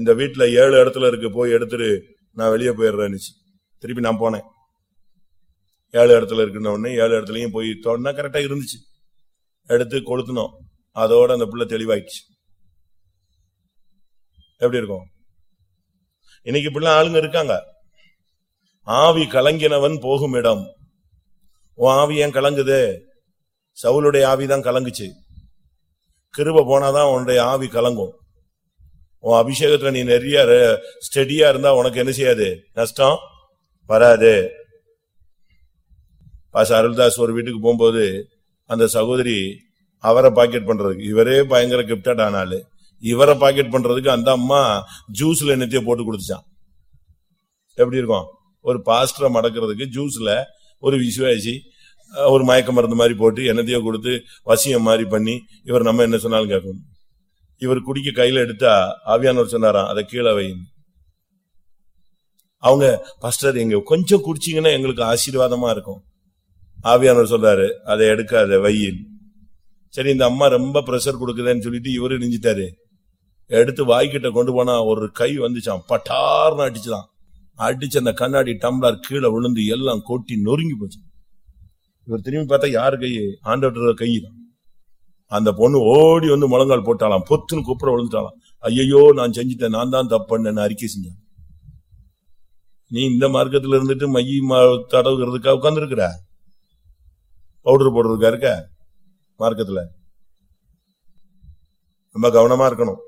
A: இந்த வீட்டில் ஏழு இடத்துல இருக்கு போய் எடுத்துட்டு நான் வெளியே போயிடுறேன்னுச்சு திருப்பி நான் போனேன் ஏழு இடத்துல இருக்குன்ன உடனே ஏழு இடத்துலையும் போய் தோணுனா கரெக்டாக இருந்துச்சு எடுத்து கொளுத்தினோம் அதோட அந்த பிள்ளை தெளிவாயிடுச்சு எப்படி இருக்கும் இன்னைக்கு இப்படிலாம் ஆளுங்க இருக்காங்க ஆவி கலங்கினவன் போகும் இடம் உன் ஆவி ஏன் கலங்குது சவுளுடைய ஆவி தான் கலங்குச்சு கிருப போனாதான் உன்னுடைய ஆவி கலங்கும் உன் அபிஷேகத்துல நீ நிறைய ஸ்டெடியா இருந்தா உனக்கு என்ன செய்யாது நஷ்டம் வராது பாச அருள்தாஸ் ஒரு வீட்டுக்கு போகும்போது அந்த சகோதரி அவரை பாக்கெட் பண்றதுக்கு இவரே பயங்கர கிப்டட் ஆனாலு இவரை பாக்கெட் பண்றதுக்கு அந்த அம்மா ஜூஸ்ல என்னத்தையோ போட்டு கொடுத்துச்சான் எப்படி இருக்கும் ஒரு பாஸ்டரை மடக்கிறதுக்கு ஜூஸ்ல ஒரு விசுவாசி ஒரு மயக்க மருந்து மாதிரி போட்டு என்னத்தையோ கொடுத்து வசியம் மாதிரி பண்ணி இவர் நம்ம என்ன சொன்னாலும் கேட்கும் இவர் குடிக்க கையில எடுத்தா ஆவியானவர் சொன்னாராம் அதை கீழே வைன்னு அவங்க பாஸ்டர் எங்க கொஞ்சம் குடிச்சிங்கன்னா எங்களுக்கு ஆசீர்வாதமா இருக்கும் ஆவியானவர் சொல்றாரு அதை எடுக்காத வையில் சரி இந்த அம்மா ரொம்ப ப்ரெஷர் கொடுக்குதுன்னு சொல்லிட்டு இவரு நெஞ்சிட்டாரு எடுத்து வாய்க்கிட்ட கொண்டு போனா ஒரு கை வந்துச்சான் பட்டார்னு அடிச்சுதான் அடிச்சு அந்த கண்ணாடி டம்ளர் கீழே விழுந்து எல்லாம் கொட்டி நொறுங்கி போச்சு இவர் திரும்பி பார்த்தா யார் கை ஆண்டவற்றோட கை அந்த பொண்ணு ஓடி வந்து முழங்கால் போட்டாலாம் பொத்துன்னு கூப்பிட விழுந்துட்டாலாம் ஐயையோ நான் செஞ்சுட்டேன் நான் தான் தப்புன்னு அறிக்கை செஞ்சேன் நீ இந்த மார்க்கத்தில் இருந்துட்டு மைய தடவுகிறதுக்காக உட்காந்துருக்குற பவுடர் போடுறதுக்கா இருக்க மார்க்கத்தில் ரொம்ப கவனமா இருக்கணும்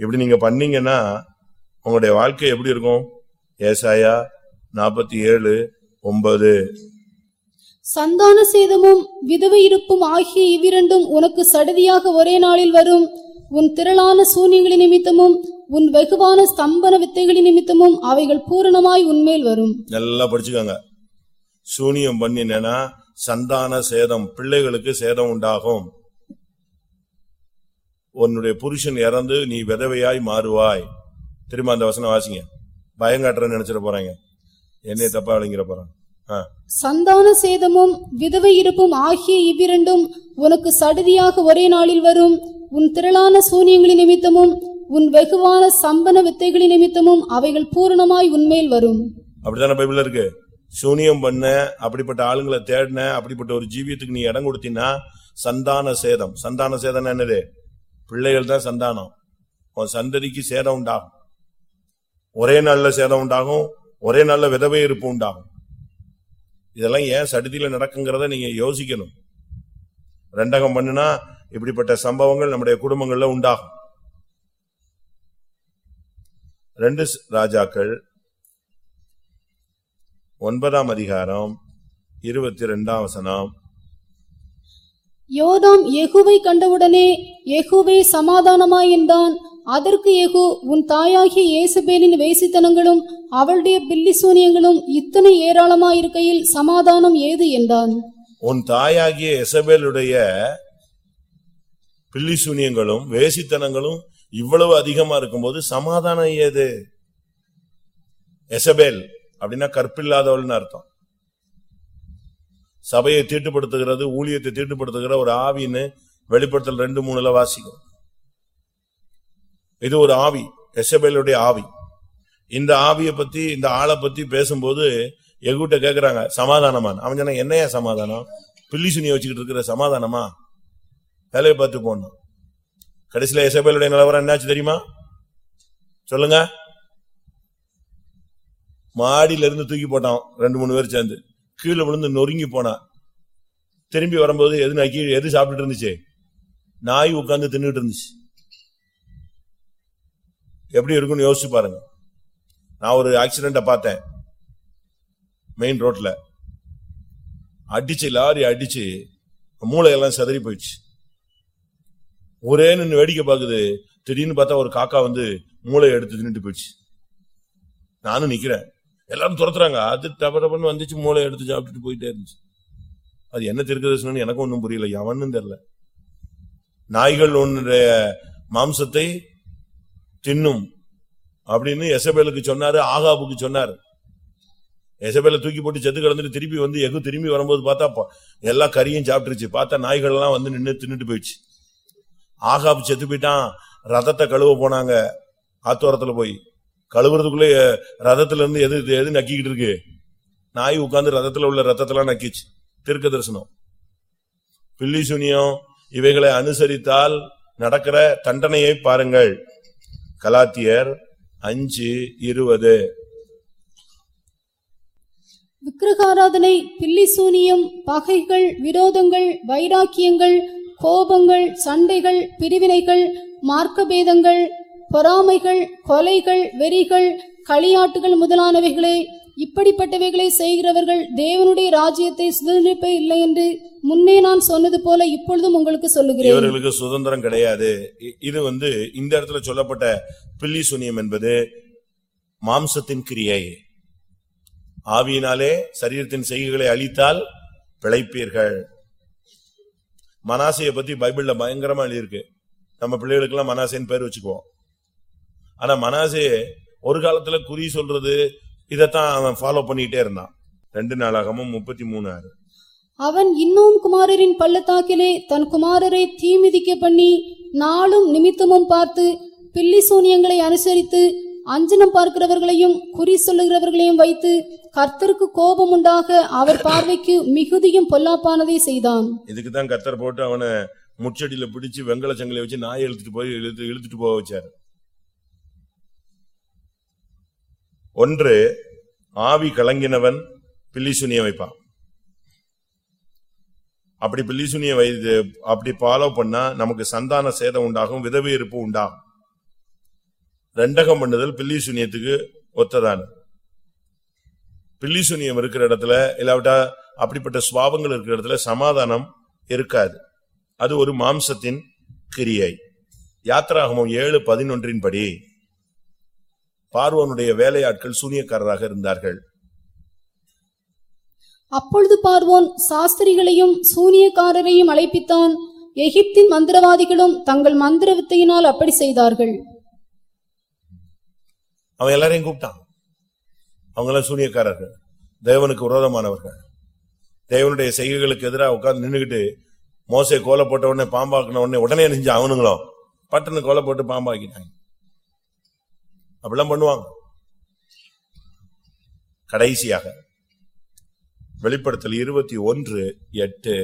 A: இப்படி நீங்க பண்ணீங்கன்னா உங்களுடைய வாழ்க்கை எப்படி இருக்கும் ஏசாயா நாற்பத்தி ஏழு ஒன்பது
B: சந்தான சேதமும் விதவை இருப்பும் ஆகிய இவ்விரண்டும் உனக்கு சடுதியாக ஒரே நாளில் வரும் உன் திரளான சூன்யங்களின் நிமித்தமும் உன் வெகுவான ஸ்தம்பன வித்தைகளின் நிமித்தமும் அவைகள் பூரணமாய் உன்மேல் வரும்
A: நல்லா படிச்சுக்காங்க சூனியம் பண்ணினா சந்தான சேதம் பிள்ளைகளுக்கு சேதம் உண்டாகும் உன்னுடைய புருஷன் இறந்து நீ விதவையாய் மாறுவாய் திரும்ப அந்த வசனம் வாசிங்க பயங்காட்டுறன்னு நினைச்சிட போறாங்க என்னை தப்பா விளங்கிட போறாங்க
B: சந்தான சேதமும் விதவை இருப்பும் ஆகிய இவ்விரண்டும் உனக்கு சடுதியாக ஒரே நாளில் வரும் உன் திரளான சூனியங்களின் நிமித்தமும் உன் வெகுவான சம்பன வித்தைகளின் நிமித்தமும் அவைகள் பூரணமாய் உண்மையில் வரும்
A: அப்படித்தான பைபிள் இருக்கு சூனியம் பண்ண அப்படிப்பட்ட ஆளுங்களை தேடின அப்படிப்பட்ட ஒரு ஜீவியத்துக்கு நீ இடம் கொடுத்தீங்கன்னா சந்தான சேதம் சந்தான சேதம் என்னது பிள்ளைகள் தான் சந்தானம் உன் சந்ததிக்கு சேதம் உண்டாகும் ஒரே நல்ல சேதம் உண்டாகும் ஒரே நல்ல விதவை இருப்பு உண்டாகும் இதெல்லாம் ஏன் சடுதியில நடக்குங்கிறத நீங்க யோசிக்கணும் ரெண்டகம் பண்ணுனா இப்படிப்பட்ட சம்பவங்கள் நம்முடைய குடும்பங்கள்ல உண்டாகும் ரெண்டு ராஜாக்கள் ஒன்பதாம் அதிகாரம் இருபத்தி ரெண்டாம் வசனம்
B: யோதாம் எகுவை கண்டவுடனே எகுவே சமாதானமாய் என்றான் அதற்கு எகு உன் தாயாகிய இயேசுபேலின் வேசித்தனங்களும் அவளுடைய பில்லி சூனியங்களும் இத்தனை ஏராளமாயிருக்கையில் சமாதானம் ஏது என்றான்
A: உன் தாயாகிய எசபேலுடைய பில்லி சூனியங்களும் வேசித்தனங்களும் இவ்வளவு அதிகமா இருக்கும்போது சமாதானம் ஏது எசபேல் அப்படின்னா கற்பில்லாதவள்னு அர்த்தம் சபையை தீட்டுப்படுத்துகிறது ஊழியத்தை தீட்டுப்படுத்துகிற ஒரு ஆவின்னு வெளிப்படுத்தல் ரெண்டு மூணுல வாசிக்கும் இது ஒரு ஆவி எசபேலுடைய ஆவி இந்த ஆவியை பத்தி இந்த ஆளை பத்தி பேசும்போது எங்கிட்ட கேக்குறாங்க சமாதானமான அவன் சொன்னா என்னையா சமாதானம் பில்லி வச்சுக்கிட்டு இருக்கிற சமாதானமா வேலையை பார்த்து போனோம் கடைசியில எசபேலுடைய நிலவரம் என்னாச்சு தெரியுமா சொல்லுங்க மாடியில இருந்து தூக்கி போட்டான் ரெண்டு மூணு பேர் சேர்ந்து கீழே விழுந்து நொறுங்கி போனான் திரும்பி வரும்போது எது நான் கீழே எது சாப்பிட்டுட்டு இருந்துச்சு நாய் உட்காந்து தின்னுட்டு இருந்துச்சு எப்படி இருக்கும்னு யோசிச்சு பாருங்க நான் ஒரு ஆக்சிடென்ட பார்த்தேன் மெயின் ரோட்ல அடிச்சு லாரி அடிச்சு மூளையெல்லாம் செதறி போயிடுச்சு ஒரே நின்று வேடிக்கை பார்க்குது திடீர்னு பார்த்தா ஒரு காக்கா வந்து மூளை எடுத்து தின்னுட்டு போயிடுச்சு நானும் நிக்கிறேன் எல்லாரும் துரத்துறாங்க அது டப டபன்னு வந்துச்சு மூளை எடுத்து சாப்பிட்டுட்டு போயிட்டே இருந்துச்சு அது என்ன திருக்கதர்சனம் எனக்கு ஒன்றும் புரியல எவனும் தெரியல நாய்கள் உன்னுடைய மாம்சத்தை தின்னும் அப்படின்னு எசபேலுக்கு சொன்னாரு ஆகாபுக்கு சொன்னாரு எசபேல தூக்கி போட்டு செத்து கிடந்துட்டு திருப்பி வந்து எகு திரும்பி வரும்போது பார்த்தா எல்லா கறியும் சாப்பிட்டுருச்சு பார்த்தா நாய்கள் எல்லாம் வந்து நின்று தின்னுட்டு போயிடுச்சு ஆகாபு செத்து போயிட்டான் ரதத்தை கழுவ போனாங்க ஆத்தோரத்துல போய் கழுவுறதுக்குள்ள ரதத்துல இருந்து எது எது நக்கிக்கிட்டு இருக்கு நாய் உட்காந்து ரதத்துல உள்ள ரத்தத்தெல்லாம் நக்கிச்சு திருக்க தரிசனம் பில்லி சுனியம் இவைகளை அனுசரித்தால் நடக்கிற தண்டனையை பாருங்கள் கலாத்தியர் அஞ்சு இருபது
B: விக்கிரகாராதனை பில்லி சூனியம் பகைகள் விரோதங்கள் வைராக்கியங்கள் கோபங்கள் சண்டைகள் பிரிவினைகள் மார்க்க பேதங்கள் பொறாமைகள் கொலைகள் வெறிகள் களியாட்டுகள் முதலானவைகளே இப்படிப்பட்டவைகளை செய்கிறவர்கள் தேவனுடைய ராஜ்யத்தை சுதந்திரிப்பே இல்லை என்று முன்னே நான் சொன்னது போல இப்பொழுதும் உங்களுக்கு சொல்லுகிறேன் இவர்களுக்கு
A: சுதந்திரம் கிடையாது இது வந்து இந்த இடத்துல சொல்லப்பட்ட பில்லி சுனியம் என்பது மாம்சத்தின் கிரியை ஆவியினாலே சரீரத்தின் செய்கைகளை அழித்தால் பிழைப்பீர்கள் மனாசையை பத்தி பைபிள்ல பயங்கரமா எழுதியிருக்கு நம்ம பிள்ளைகளுக்கு எல்லாம் மனாசைன்னு பேர் வச்சுக்குவோம் ஆனா மனாசே ஒரு காலத்துல குறி சொல்றது இதத்தான் அவன் ஃபாலோ பண்ணிட்டே இருந்தான் ரெண்டு நாளாகமும் முப்பத்தி மூணு ஆறு
B: அவன் இன்னும் குமாரரின் பள்ளத்தாக்கிலே தன் குமாரரை தீமிதிக்க பண்ணி நாளும் நிமித்தமும் பார்த்து பில்லி சூனியங்களை அனுசரித்து அஞ்சனம் பார்க்கிறவர்களையும் குறி சொல்லுகிறவர்களையும் வைத்து கர்த்தருக்கு கோபம் உண்டாக அவர் பார்வைக்கு மிகுதியும் பொல்லாப்பானதை செய்தான்
A: இதுக்குதான் கர்த்தர் போட்டு அவனை முச்சடியில பிடிச்சு வெங்கல சங்கிலி வச்சு நாயை இழுத்துட்டு போய் இழுத்து இழுத்துட்டு போக வச்சாரு ஒன்று ஆவி கலங்கினவன் பில்லிசுனிய வைப்பான் அப்படி பில்லிசுனிய வைத்து அப்படி ஃபாலோ பண்ணா நமக்கு சந்தான சேதம் உண்டாகும் விதவி இருப்பு உண்டாகும் ரெண்டகம் பண்ணுதல் பில்லிசுனியத்துக்கு ஒத்ததான பில்லிசுனியம் இருக்கிற இடத்துல இல்லாவிட்டா அப்படிப்பட்ட சுவாபங்கள் இருக்கிற இடத்துல சமாதானம் இருக்காது அது ஒரு மாம்சத்தின் கிரியை யாத்திராகமும் ஏழு பதினொன்றின் படி பார்வோனுடைய வேலையாட்கள் சூனியக்காரராக இருந்தார்கள்
B: அப்பொழுது பார்வோன் சாஸ்திரிகளையும் சூனியக்காரரையும் அழைப்பித்தான் எகிப்தின் மந்திரவாதிகளும் தங்கள் மந்திர வித்தையினால் அப்படி செய்தார்கள்
A: அவன் எல்லாரையும் கூப்பிட்டான் அவங்க எல்லாம் சூனியக்காரர்கள் தேவனுக்கு உரோதமானவர்கள் தேவனுடைய செய்கைகளுக்கு எதிராக உட்கார்ந்து நின்றுகிட்டு மோசை கோலை போட்ட உடனே பாம்பாக்கின உடனே உடனே நெஞ்சு அவனுங்களும் பட்டனு கோலை போட்டு பாம்பாக்கிட்டாங்க அப்படிலாம் பண்ணுவாங்க கடைசியாக வெளிப்படுத்தல் இருபத்தி ஒன்று எட்டு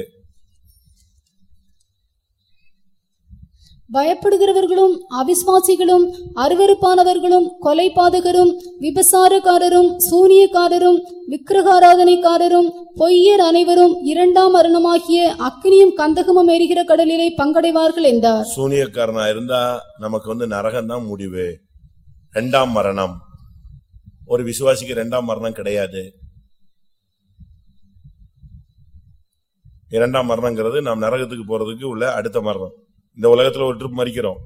B: பயப்படுகிறவர்களும் அவிஸ்வாசிகளும் அருவறுப்பானவர்களும் கொலை பாதகரும் விபசாரக்காரரும் சூனியக்காரரும் விக்கிரகாராதனைக்காரரும் பொய்யர் அனைவரும் இரண்டாம் மரணமாகிய அக்னியும் கந்தகமும் எரிகிற கடலிலே பங்கடைவார்கள் என்றார்
A: சூனியக்காரனா இருந்தா நமக்கு வந்து நரகம் தான் முடிவு ரெண்டாம் மரணம் ஒரு விசுவாசிக்கு ரெண்டாம் மரணம் கிடையாது இரண்டாம் மரணங்கிறது நாம் நரகத்துக்கு போறதுக்கு உள்ள அடுத்த மரணம் இந்த உலகத்துல ஒரு ட்ரிப் மறிக்கிறோம்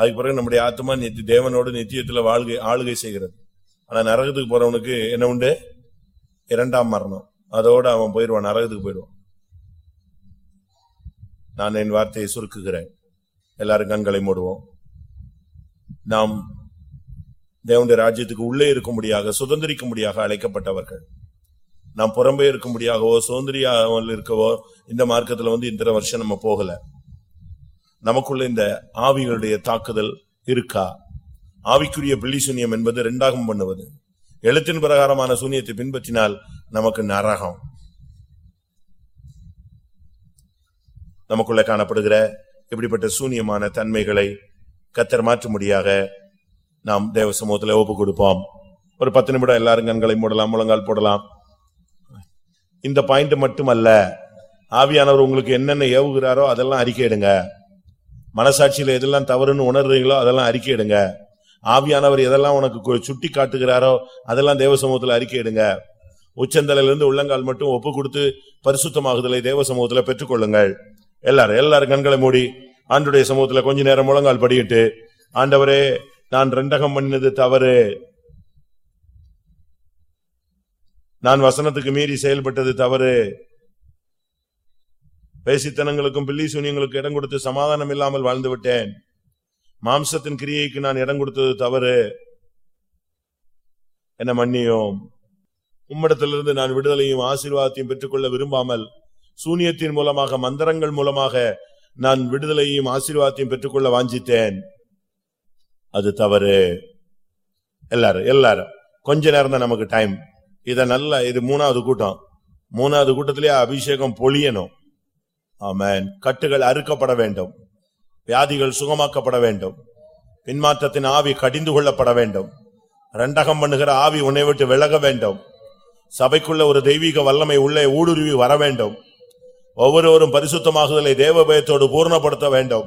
A: அதுக்கு பிறகு நம்முடைய ஆத்மா நித்தி தேவனோடு நித்தியத்துல வாழ்கை ஆளுகை செய்கிறது ஆனா நரகத்துக்கு போறவனுக்கு என்ன உண்டு இரண்டாம் மரணம் அதோடு அவன் போயிடுவான் நரகத்துக்கு போயிடுவான் நான் என் வார்த்தையை சுருக்குகிறேன் எல்லாரும் கண்களை மூடுவோம் நாம் தேவனுடைய ராஜ்யத்துக்கு உள்ளே இருக்கும்படியாக சுதந்திரிக்கும்படியாக அழைக்கப்பட்டவர்கள் நாம் புறம்பே இருக்கும்படியாகவோ சுதந்திரியாமல் இருக்கவோ இந்த மார்க்கத்தில் வந்து இந்த வருஷம் நம்ம போகல நமக்குள்ள இந்த ஆவிகளுடைய தாக்குதல் இருக்கா ஆவிக்குரிய பிள்ளி சூன்யம் என்பது ரெண்டாகும் பண்ணுவது எழுத்தின் பிரகாரமான சூன்யத்தை பின்பற்றினால் நமக்கு நரகம் நமக்குள்ள காணப்படுகிற இப்படிப்பட்ட சூன்யமான தன்மைகளை கத்தர் முடியாக நாம் தேவ சமூகத்தில் ஒப்பு கொடுப்போம் ஒரு பத்து நிமிடம் எல்லாரும் கண்களை மூடலாம் முழங்கால் போடலாம் இந்த பாயிண்ட் மட்டும் அல்ல ஆவியானவர் உங்களுக்கு என்னென்ன ஏவுகிறாரோ அதெல்லாம் அறிக்கையிடுங்க மனசாட்சியில் எதெல்லாம் தவறுன்னு உணர்றீங்களோ அதெல்லாம் அறிக்கையிடுங்க ஆவியானவர் எதெல்லாம் உனக்கு சுட்டி காட்டுகிறாரோ அதெல்லாம் தேவ சமூகத்தில் அறிக்கையிடுங்க உச்சந்தலையிலிருந்து உள்ளங்கால் மட்டும் ஒப்பு கொடுத்து பரிசுத்தமாகுதலை தேவ சமூகத்தில் பெற்றுக்கொள்ளுங்கள் எல்லாரும் எல்லாரும் கண்களை மூடி ஆண்டுடைய சமூகத்துல கொஞ்ச நேரம் முழங்கால் படிக்கிட்டு ஆண்டவரே நான் ரெண்டகம் பண்ணினது தவறு நான் வசனத்துக்கு மீறி செயல்பட்டது தவறு பேசித்தனங்களுக்கும் பில்லி சூனியங்களுக்கும் இடம் கொடுத்து சமாதானம் இல்லாமல் வாழ்ந்து விட்டேன் மாம்சத்தின் கிரியைக்கு நான் இடம் கொடுத்தது தவறு என்ன மன்னியோம் உம்மிடத்திலிருந்து நான் விடுதலையும் ஆசீர்வாதத்தையும் பெற்றுக்கொள்ள விரும்பாமல் சூனியத்தின் மூலமாக மந்திரங்கள் மூலமாக நான் விடுதலையும் ஆசீர்வாதையும் பெற்றுக்கொள்ள வாஞ்சித்தேன் அது தவறு எல்லாரும் எல்லாரும் கொஞ்ச நேரம் தான் நமக்கு டைம் இதை நல்ல இது மூணாவது கூட்டம் மூணாவது கூட்டத்திலேயே அபிஷேகம் பொழியணும் ஆமேன் கட்டுகள் அறுக்கப்பட வேண்டும் வியாதிகள் சுகமாக்கப்பட வேண்டும் பின்மாற்றத்தின் ஆவி கடிந்து கொள்ளப்பட வேண்டும் ரெண்டகம் பண்ணுகிற ஆவி உன்னை விட்டு விலக வேண்டும் சபைக்குள்ள ஒரு தெய்வீக வல்லமை உள்ளே ஊடுருவி வர வேண்டும் ஒவ்வொருவரும் பரிசுத்தமாகுதலை தேவ பயத்தோடு பூர்ணப்படுத்த வேண்டும்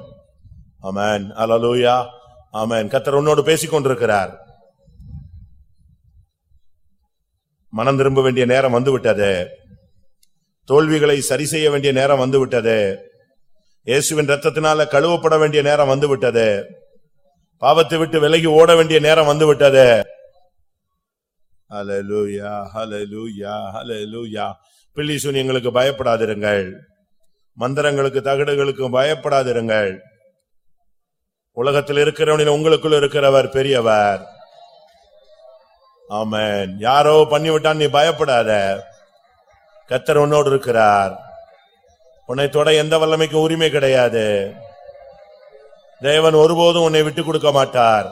A: அமேன் அலலூயா அமேன் கத்தர் உன்னோடு பேசிக் கொண்டிருக்கிறார் மனம் திரும்ப வேண்டிய நேரம் வந்துவிட்டது தோல்விகளை சரி செய்ய வேண்டிய நேரம் வந்துவிட்டது இயேசுவின் ரத்தத்தினால கழுவப்பட வேண்டிய நேரம் வந்துவிட்டது பாவத்தை விட்டு விலகி ஓட வேண்டிய நேரம் வந்துவிட்டது அலலூயா அலலூயா அலலூயா பிள்ளிசூன் எங்களுக்கு பயப்படாதிருங்கள் மந்திரங்களுக்கு தகடுகளுக்கும் பயப்படாதிருங்கள் உலகத்தில் இருக்கிறவனில் உங்களுக்குள் இருக்கிறவர் பெரியவர் ஆமன் யாரோ பண்ணிவிட்டான் நீ பயப்படாத கத்தர் உன்னோடு இருக்கிறார் உன்னை தொட எந்த வல்லமைக்கும் உரிமை கிடையாது தேவன் ஒருபோதும் உன்னை விட்டு கொடுக்க மாட்டார்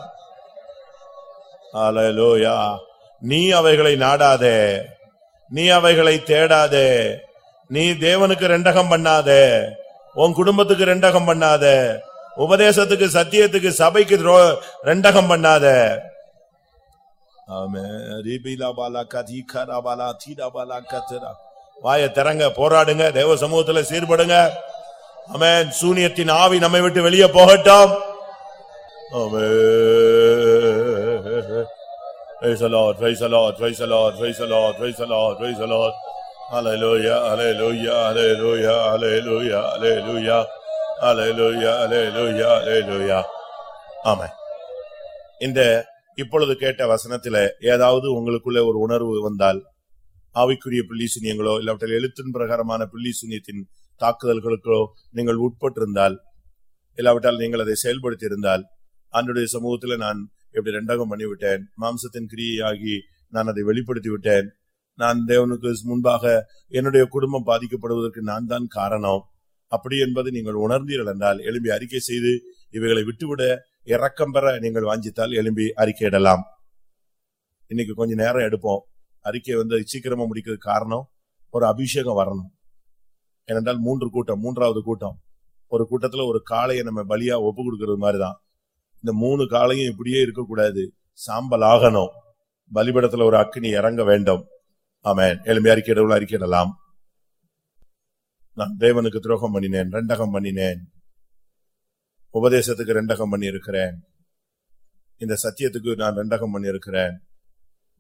A: நீ அவைகளை நாடாதே நீ அவைகளை தேடாதே நீ தேவனுக்கு ரெண்டகம் பண்ணாத உன் குடும்பத்துக்கு ரெண்டகம் பண்ணாத உபதேசத்துக்கு சத்தியத்துக்கு சபைக்கு ரெண்டகம் பண்ணாத வாய திறங்க போராடுங்க தேவ சமூகத்துல சீர்படுங்க அமேன் சூனியத்தின் ஆவி நம்மை விட்டு வெளியே போகட்டும் Praise Hallelujah, hallelujah, hallelujah, hallelujah, hallelujah, hallelujah, hallelujah, hallelujah. ஆமாம் இந்த இப்பொழுது கேட்ட வசனத்துல ஏதாவது உங்களுக்குள்ள ஒரு உணர்வு வந்தால் ஆவிக்குரிய பிள்ளி சூன்யங்களோ இல்லாவற்றில் எழுத்தின் பிரகாரமான பிள்ளி சூன்யத்தின் தாக்குதல்களுக்கோ நீங்கள் உட்பட்டிருந்தால் இல்லாவிட்டால் நீங்கள் அதை செயல்படுத்தி இருந்தால் அன்றைய சமூகத்துல நான் எப்படி ரெண்டாகம் பண்ணிவிட்டேன் மாம்சத்தின் கிரியாகி நான் அதை வெளிப்படுத்தி விட்டேன் நான் தேவனுக்கு முன்பாக என்னுடைய குடும்பம் பாதிக்கப்படுவதற்கு நான் தான் காரணம் அப்படி என்பதை நீங்கள் உணர்ந்தீர்கள் என்றால் எழும்பி அறிக்கை செய்து இவைகளை விட்டுவிட இறக்கம் பெற நீங்கள் வாஞ்சித்தால் எழும்பி அறிக்கையிடலாம் இன்னைக்கு கொஞ்சம் நேரம் எடுப்போம் அறிக்கையை வந்து சீக்கிரமா முடிக்கிறது காரணம் ஒரு அபிஷேகம் வரணும் ஏனென்றால் மூன்று கூட்டம் மூன்றாவது கூட்டம் ஒரு கூட்டத்துல ஒரு காளையை நம்ம பலியா ஒப்பு கொடுக்கறது மாதிரிதான் இந்த மூணு காளையும் இப்படியே இருக்கக்கூடாது சாம்பல் ஆகணும் பலிபடத்துல ஒரு அக்னி இறங்க வேண்டும் ஆமேன் எலும்பி அறிக்கையிடவுள்ள அறிக்கையிடலாம் நான் தேவனுக்கு துரோகம் பண்ணினேன் ரெண்டகம் பண்ணினேன் உபதேசத்துக்கு ரெண்டகம் பண்ணியிருக்கிறேன் இந்த சத்தியத்துக்கு நான் ரெண்டகம் பண்ணியிருக்கிறேன்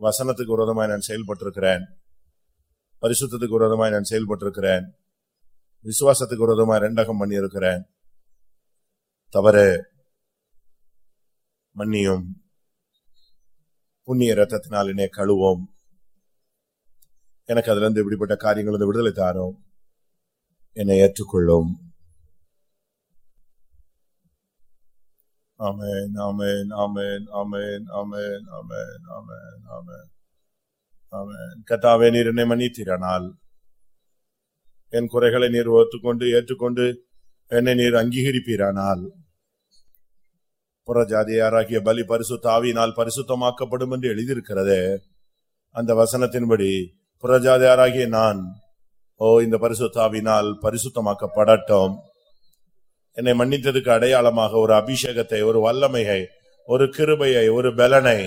A: வசனத்துக்கு விரோதமாய் நான் செயல்பட்டிருக்கிறேன் பரிசுத்தத்துக்கு விரோதமாய் நான் செயல்பட்டிருக்கிறேன் விசுவாசத்துக்கு விரோதமாய் ரெண்டகம் பண்ணியிருக்கிறேன் தவறு மன்னியும் புண்ணிய ரத்தத்தினாலினே கழுவோம் எனக்கு அதுல இருந்து இப்படிப்பட்ட காரியங்கள் விடுதலை தாரும் என்னை ஏற்றுக்கொள்ளும் ஆமேன் ஆமேன் ஆமேன் ஆமேன் ஆமேன் ஆமேன் ஆமேன் ஆமேன் ஆமேன் கத்தாவே நீர் என்னை மன்னித்தீரானால் என் குறைகளை நீர் ஒத்துக்கொண்டு ஏற்றுக்கொண்டு என்னை நீர் அங்கீகரிப்பீரானால் புறஜாதியாராகிய பலி தாவினால் பரிசுத்தமாக்கப்படும் என்று எழுதியிருக்கிறதே அந்த வசனத்தின்படி புரஜாதியாராகிய நான் ஓ இந்த பரிசுத்தாவினால் பரிசுத்தமாக்கப்படட்டும் என்னை மன்னித்ததுக்கு அடையாளமாக ஒரு அபிஷேகத்தை ஒரு வல்லமையை ஒரு கிருபையை ஒரு பலனை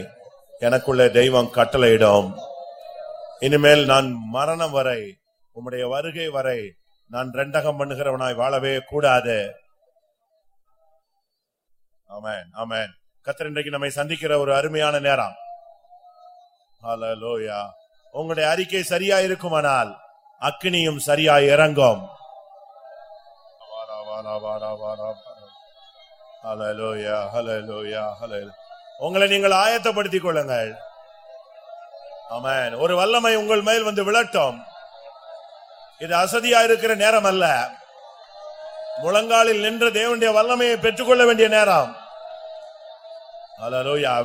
A: எனக்குள்ள தெய்வம் கட்டளையிடும் இனிமேல் நான் மரணம் வரை உம்முடைய வருகை வரை நான் ரெண்டகம் பண்ணுகிறவனாய் வாழவே கூடாது ஆமேன் ஆமேன் கத்திர இன்றைக்கு நம்மை சந்திக்கிற ஒரு அருமையான நேரம் ஹலோ லோயா உங்களுடைய அறிக்கை சரியா இருக்குமானால் அக்னியும் சரியா இறங்கும் உங்களை நீங்கள் ஆயத்தப்படுத்திக் கொள்ளுங்கள் ஒரு வல்லமை உங்கள் மேல் வந்து விளட்டும் இது அசதியா இருக்கிற நேரம் அல்ல முழங்காலில் நின்று தேவனுடைய வல்லமையை பெற்றுக்கொள்ள வேண்டிய நேரம்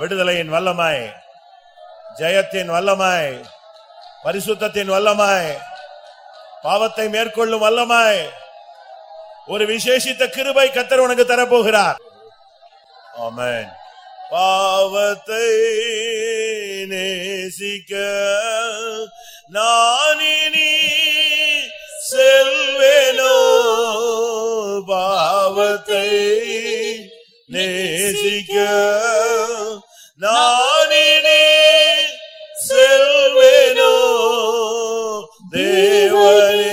A: விடுதலையின் வல்லமை ஜெயத்தின் வல்லமை பரிசுத்தத்தின் வல்லமாய் பாவத்தை மேற்கொள்ளும் வல்லமாய் ஒரு விசேஷித்த கிருபை கத்தர் உனக்கு தரப்போகிறார் ஆமன் பாவத்தை நேசிக்க நானினி செல்வேனோ பாவத்தை நேசிக்க நான் Jesus.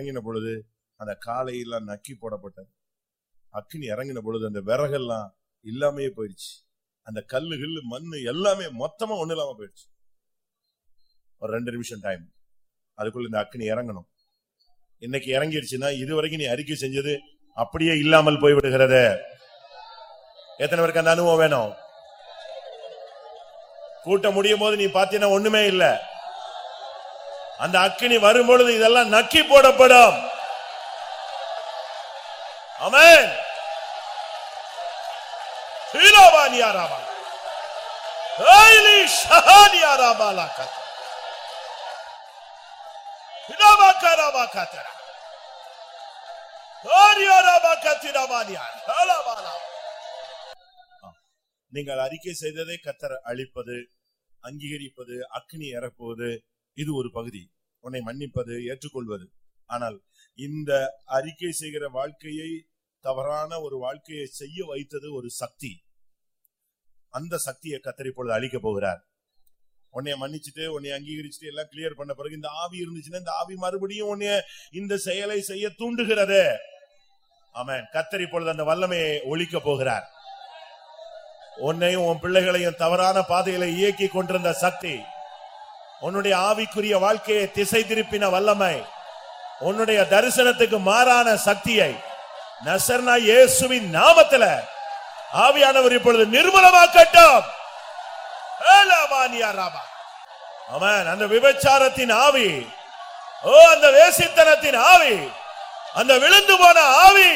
A: இறங்கின பொழுது அந்த காலையெல்லாம் நக்கி போடப்பட்டது அக்னி இறங்கின பொழுது அந்த விறகெல்லாம் இல்லாமையே போயிடுச்சு அந்த கல்லு கல்லு மண் எல்லாமே மொத்தமா ஒண்ணு இல்லாம போயிடுச்சு ஒரு ரெண்டு நிமிஷம் டைம் அதுக்குள்ள இந்த அக்னி இறங்கணும் இன்னைக்கு இறங்கிடுச்சுன்னா இதுவரைக்கும் நீ அறிக்கை செஞ்சது அப்படியே இல்லாமல் போய்விடுகிறது எத்தனை பேருக்கு அந்த அனுபவம் வேணும் கூட்ட முடியும் போது நீ பாத்தீங்கன்னா ஒண்ணுமே இல்லை அந்த அக்கினி வரும்பொழுது இதெல்லாம் நக்கி போடப்படும் நீங்கள் அறிக்கை செய்ததை கத்தர் அழிப்பது அங்கீகரிப்பது அக்னி இறப்புவது இது ஒரு பகுதி உன்னை மன்னிப்பது ஏற்றுக்கொள்வது ஆனால் இந்த அறிக்கை செய்கிற வாழ்க்கையை தவறான ஒரு வாழ்க்கையை செய்ய வைத்தது ஒரு சக்தி அந்த சக்தியை கத்தரி பொழுது அழிக்க போகிறார் உன்னைய மன்னிச்சுட்டு உன்னை அங்கீகரிச்சுட்டு எல்லாம் கிளியர் பண்ண பிறகு இந்த ஆவி இருந்துச்சுன்னா இந்த ஆவி மறுபடியும் உன்னைய இந்த செயலை செய்ய தூண்டுகிறது ஆமன் கத்தரி பொழுது அந்த வல்லமையை ஒழிக்க போகிறார் உன்னையும் உன் பிள்ளைகளையும் தவறான பாதையில இயக்கி கொண்டிருந்த சக்தி உன்னுடைய ஆவிக்குரிய வாழ்க்கையை திசை திருப்பின வல்லமை உன்னுடைய தரிசனத்துக்கு மாறான சக்தியை நசர்னா இயேசுவின் நாமத்துல ஆவியானவர் இப்பொழுது நிர்மலமாக்கட்டும் அந்த விபச்சாரத்தின் ஆவி ஓ அந்த வேசித்தனத்தின் ஆவி அந்த விழுந்து போன ஆவி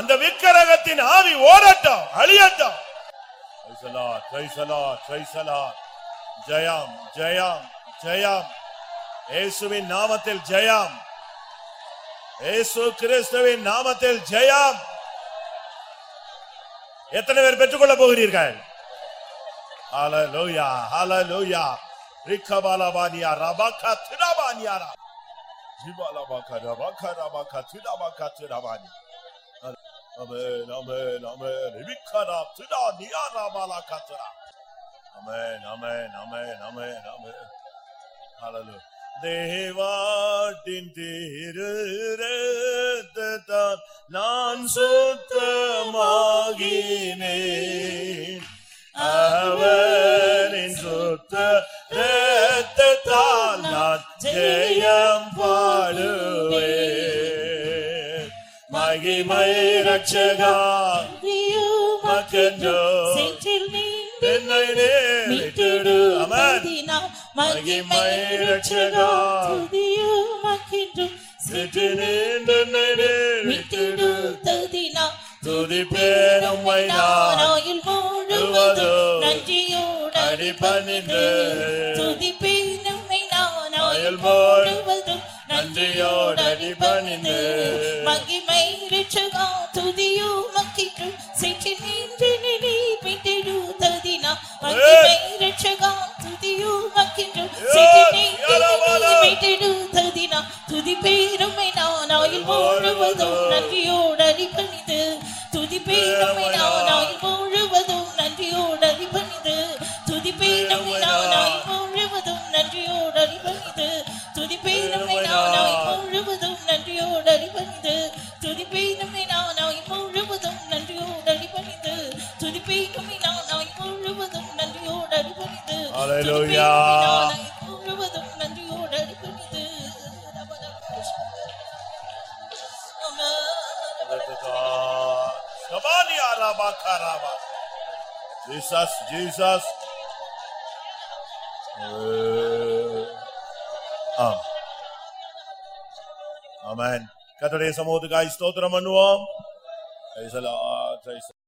A: அந்த விக்கரகத்தின் ஆவி ஓடட்டும் அழியட்டும் ജയാം ജയാം ജയാം യേശുവിൻ നാമത്തിൽ ജയാം യേശു கிறிஸ்துவின் நாமத்தில் ஜெயம் எத்தனை பேர் பெற்றுக்கொள்ள போகிறீர்கள் ஹalleluya ஹalleluya ரிக்கபாலபானியா ரபகா திரபானியாரா ஜிபாலபாகா ரபகா ரபகா திரபாகா திரபானி அமேன் அமேன் அமேன் ரிக்கரா திரா நியாரா பாலகா திரா அமேன் அமேன் அமேன் அமேன் அமேன் ஹalleluya தேவாட்டின் தீரத்தான் நான் சுத்தமாகினேன் அவரின் சுத்த ரத்தத்தால் நான் ஜெயம் பாடுவேன் மகிமை ரட்சகா மக்கள் மகிமை ரட்சகா துதியுமக்கின்றும் சிட்டு நீண்டு மிட்டிடு தகுதினா துதி பேரும் வைனாயில்
B: முழுவதும் நன்றியோடு
A: அடிபணிந்து துதி
B: பேரும் வைனாயில் முழுவதும்
A: நன்றியோடு அடிபணிந்து
B: மகிமை ரிச்சகா துதியும் அங்கினை இரட்சகா துதியு மக்கின்று சிதினை மீட்டிடு தகுதினா துதி பெருமை நான் ஆயுள் முழுவதும் நன்றியோடு ஹalleluya
A: Jesus, Jesus. ஆமேன் கத்தடைய சமூகத்துக்காய் ஸ்தோத்திரம் பண்ணுவோம்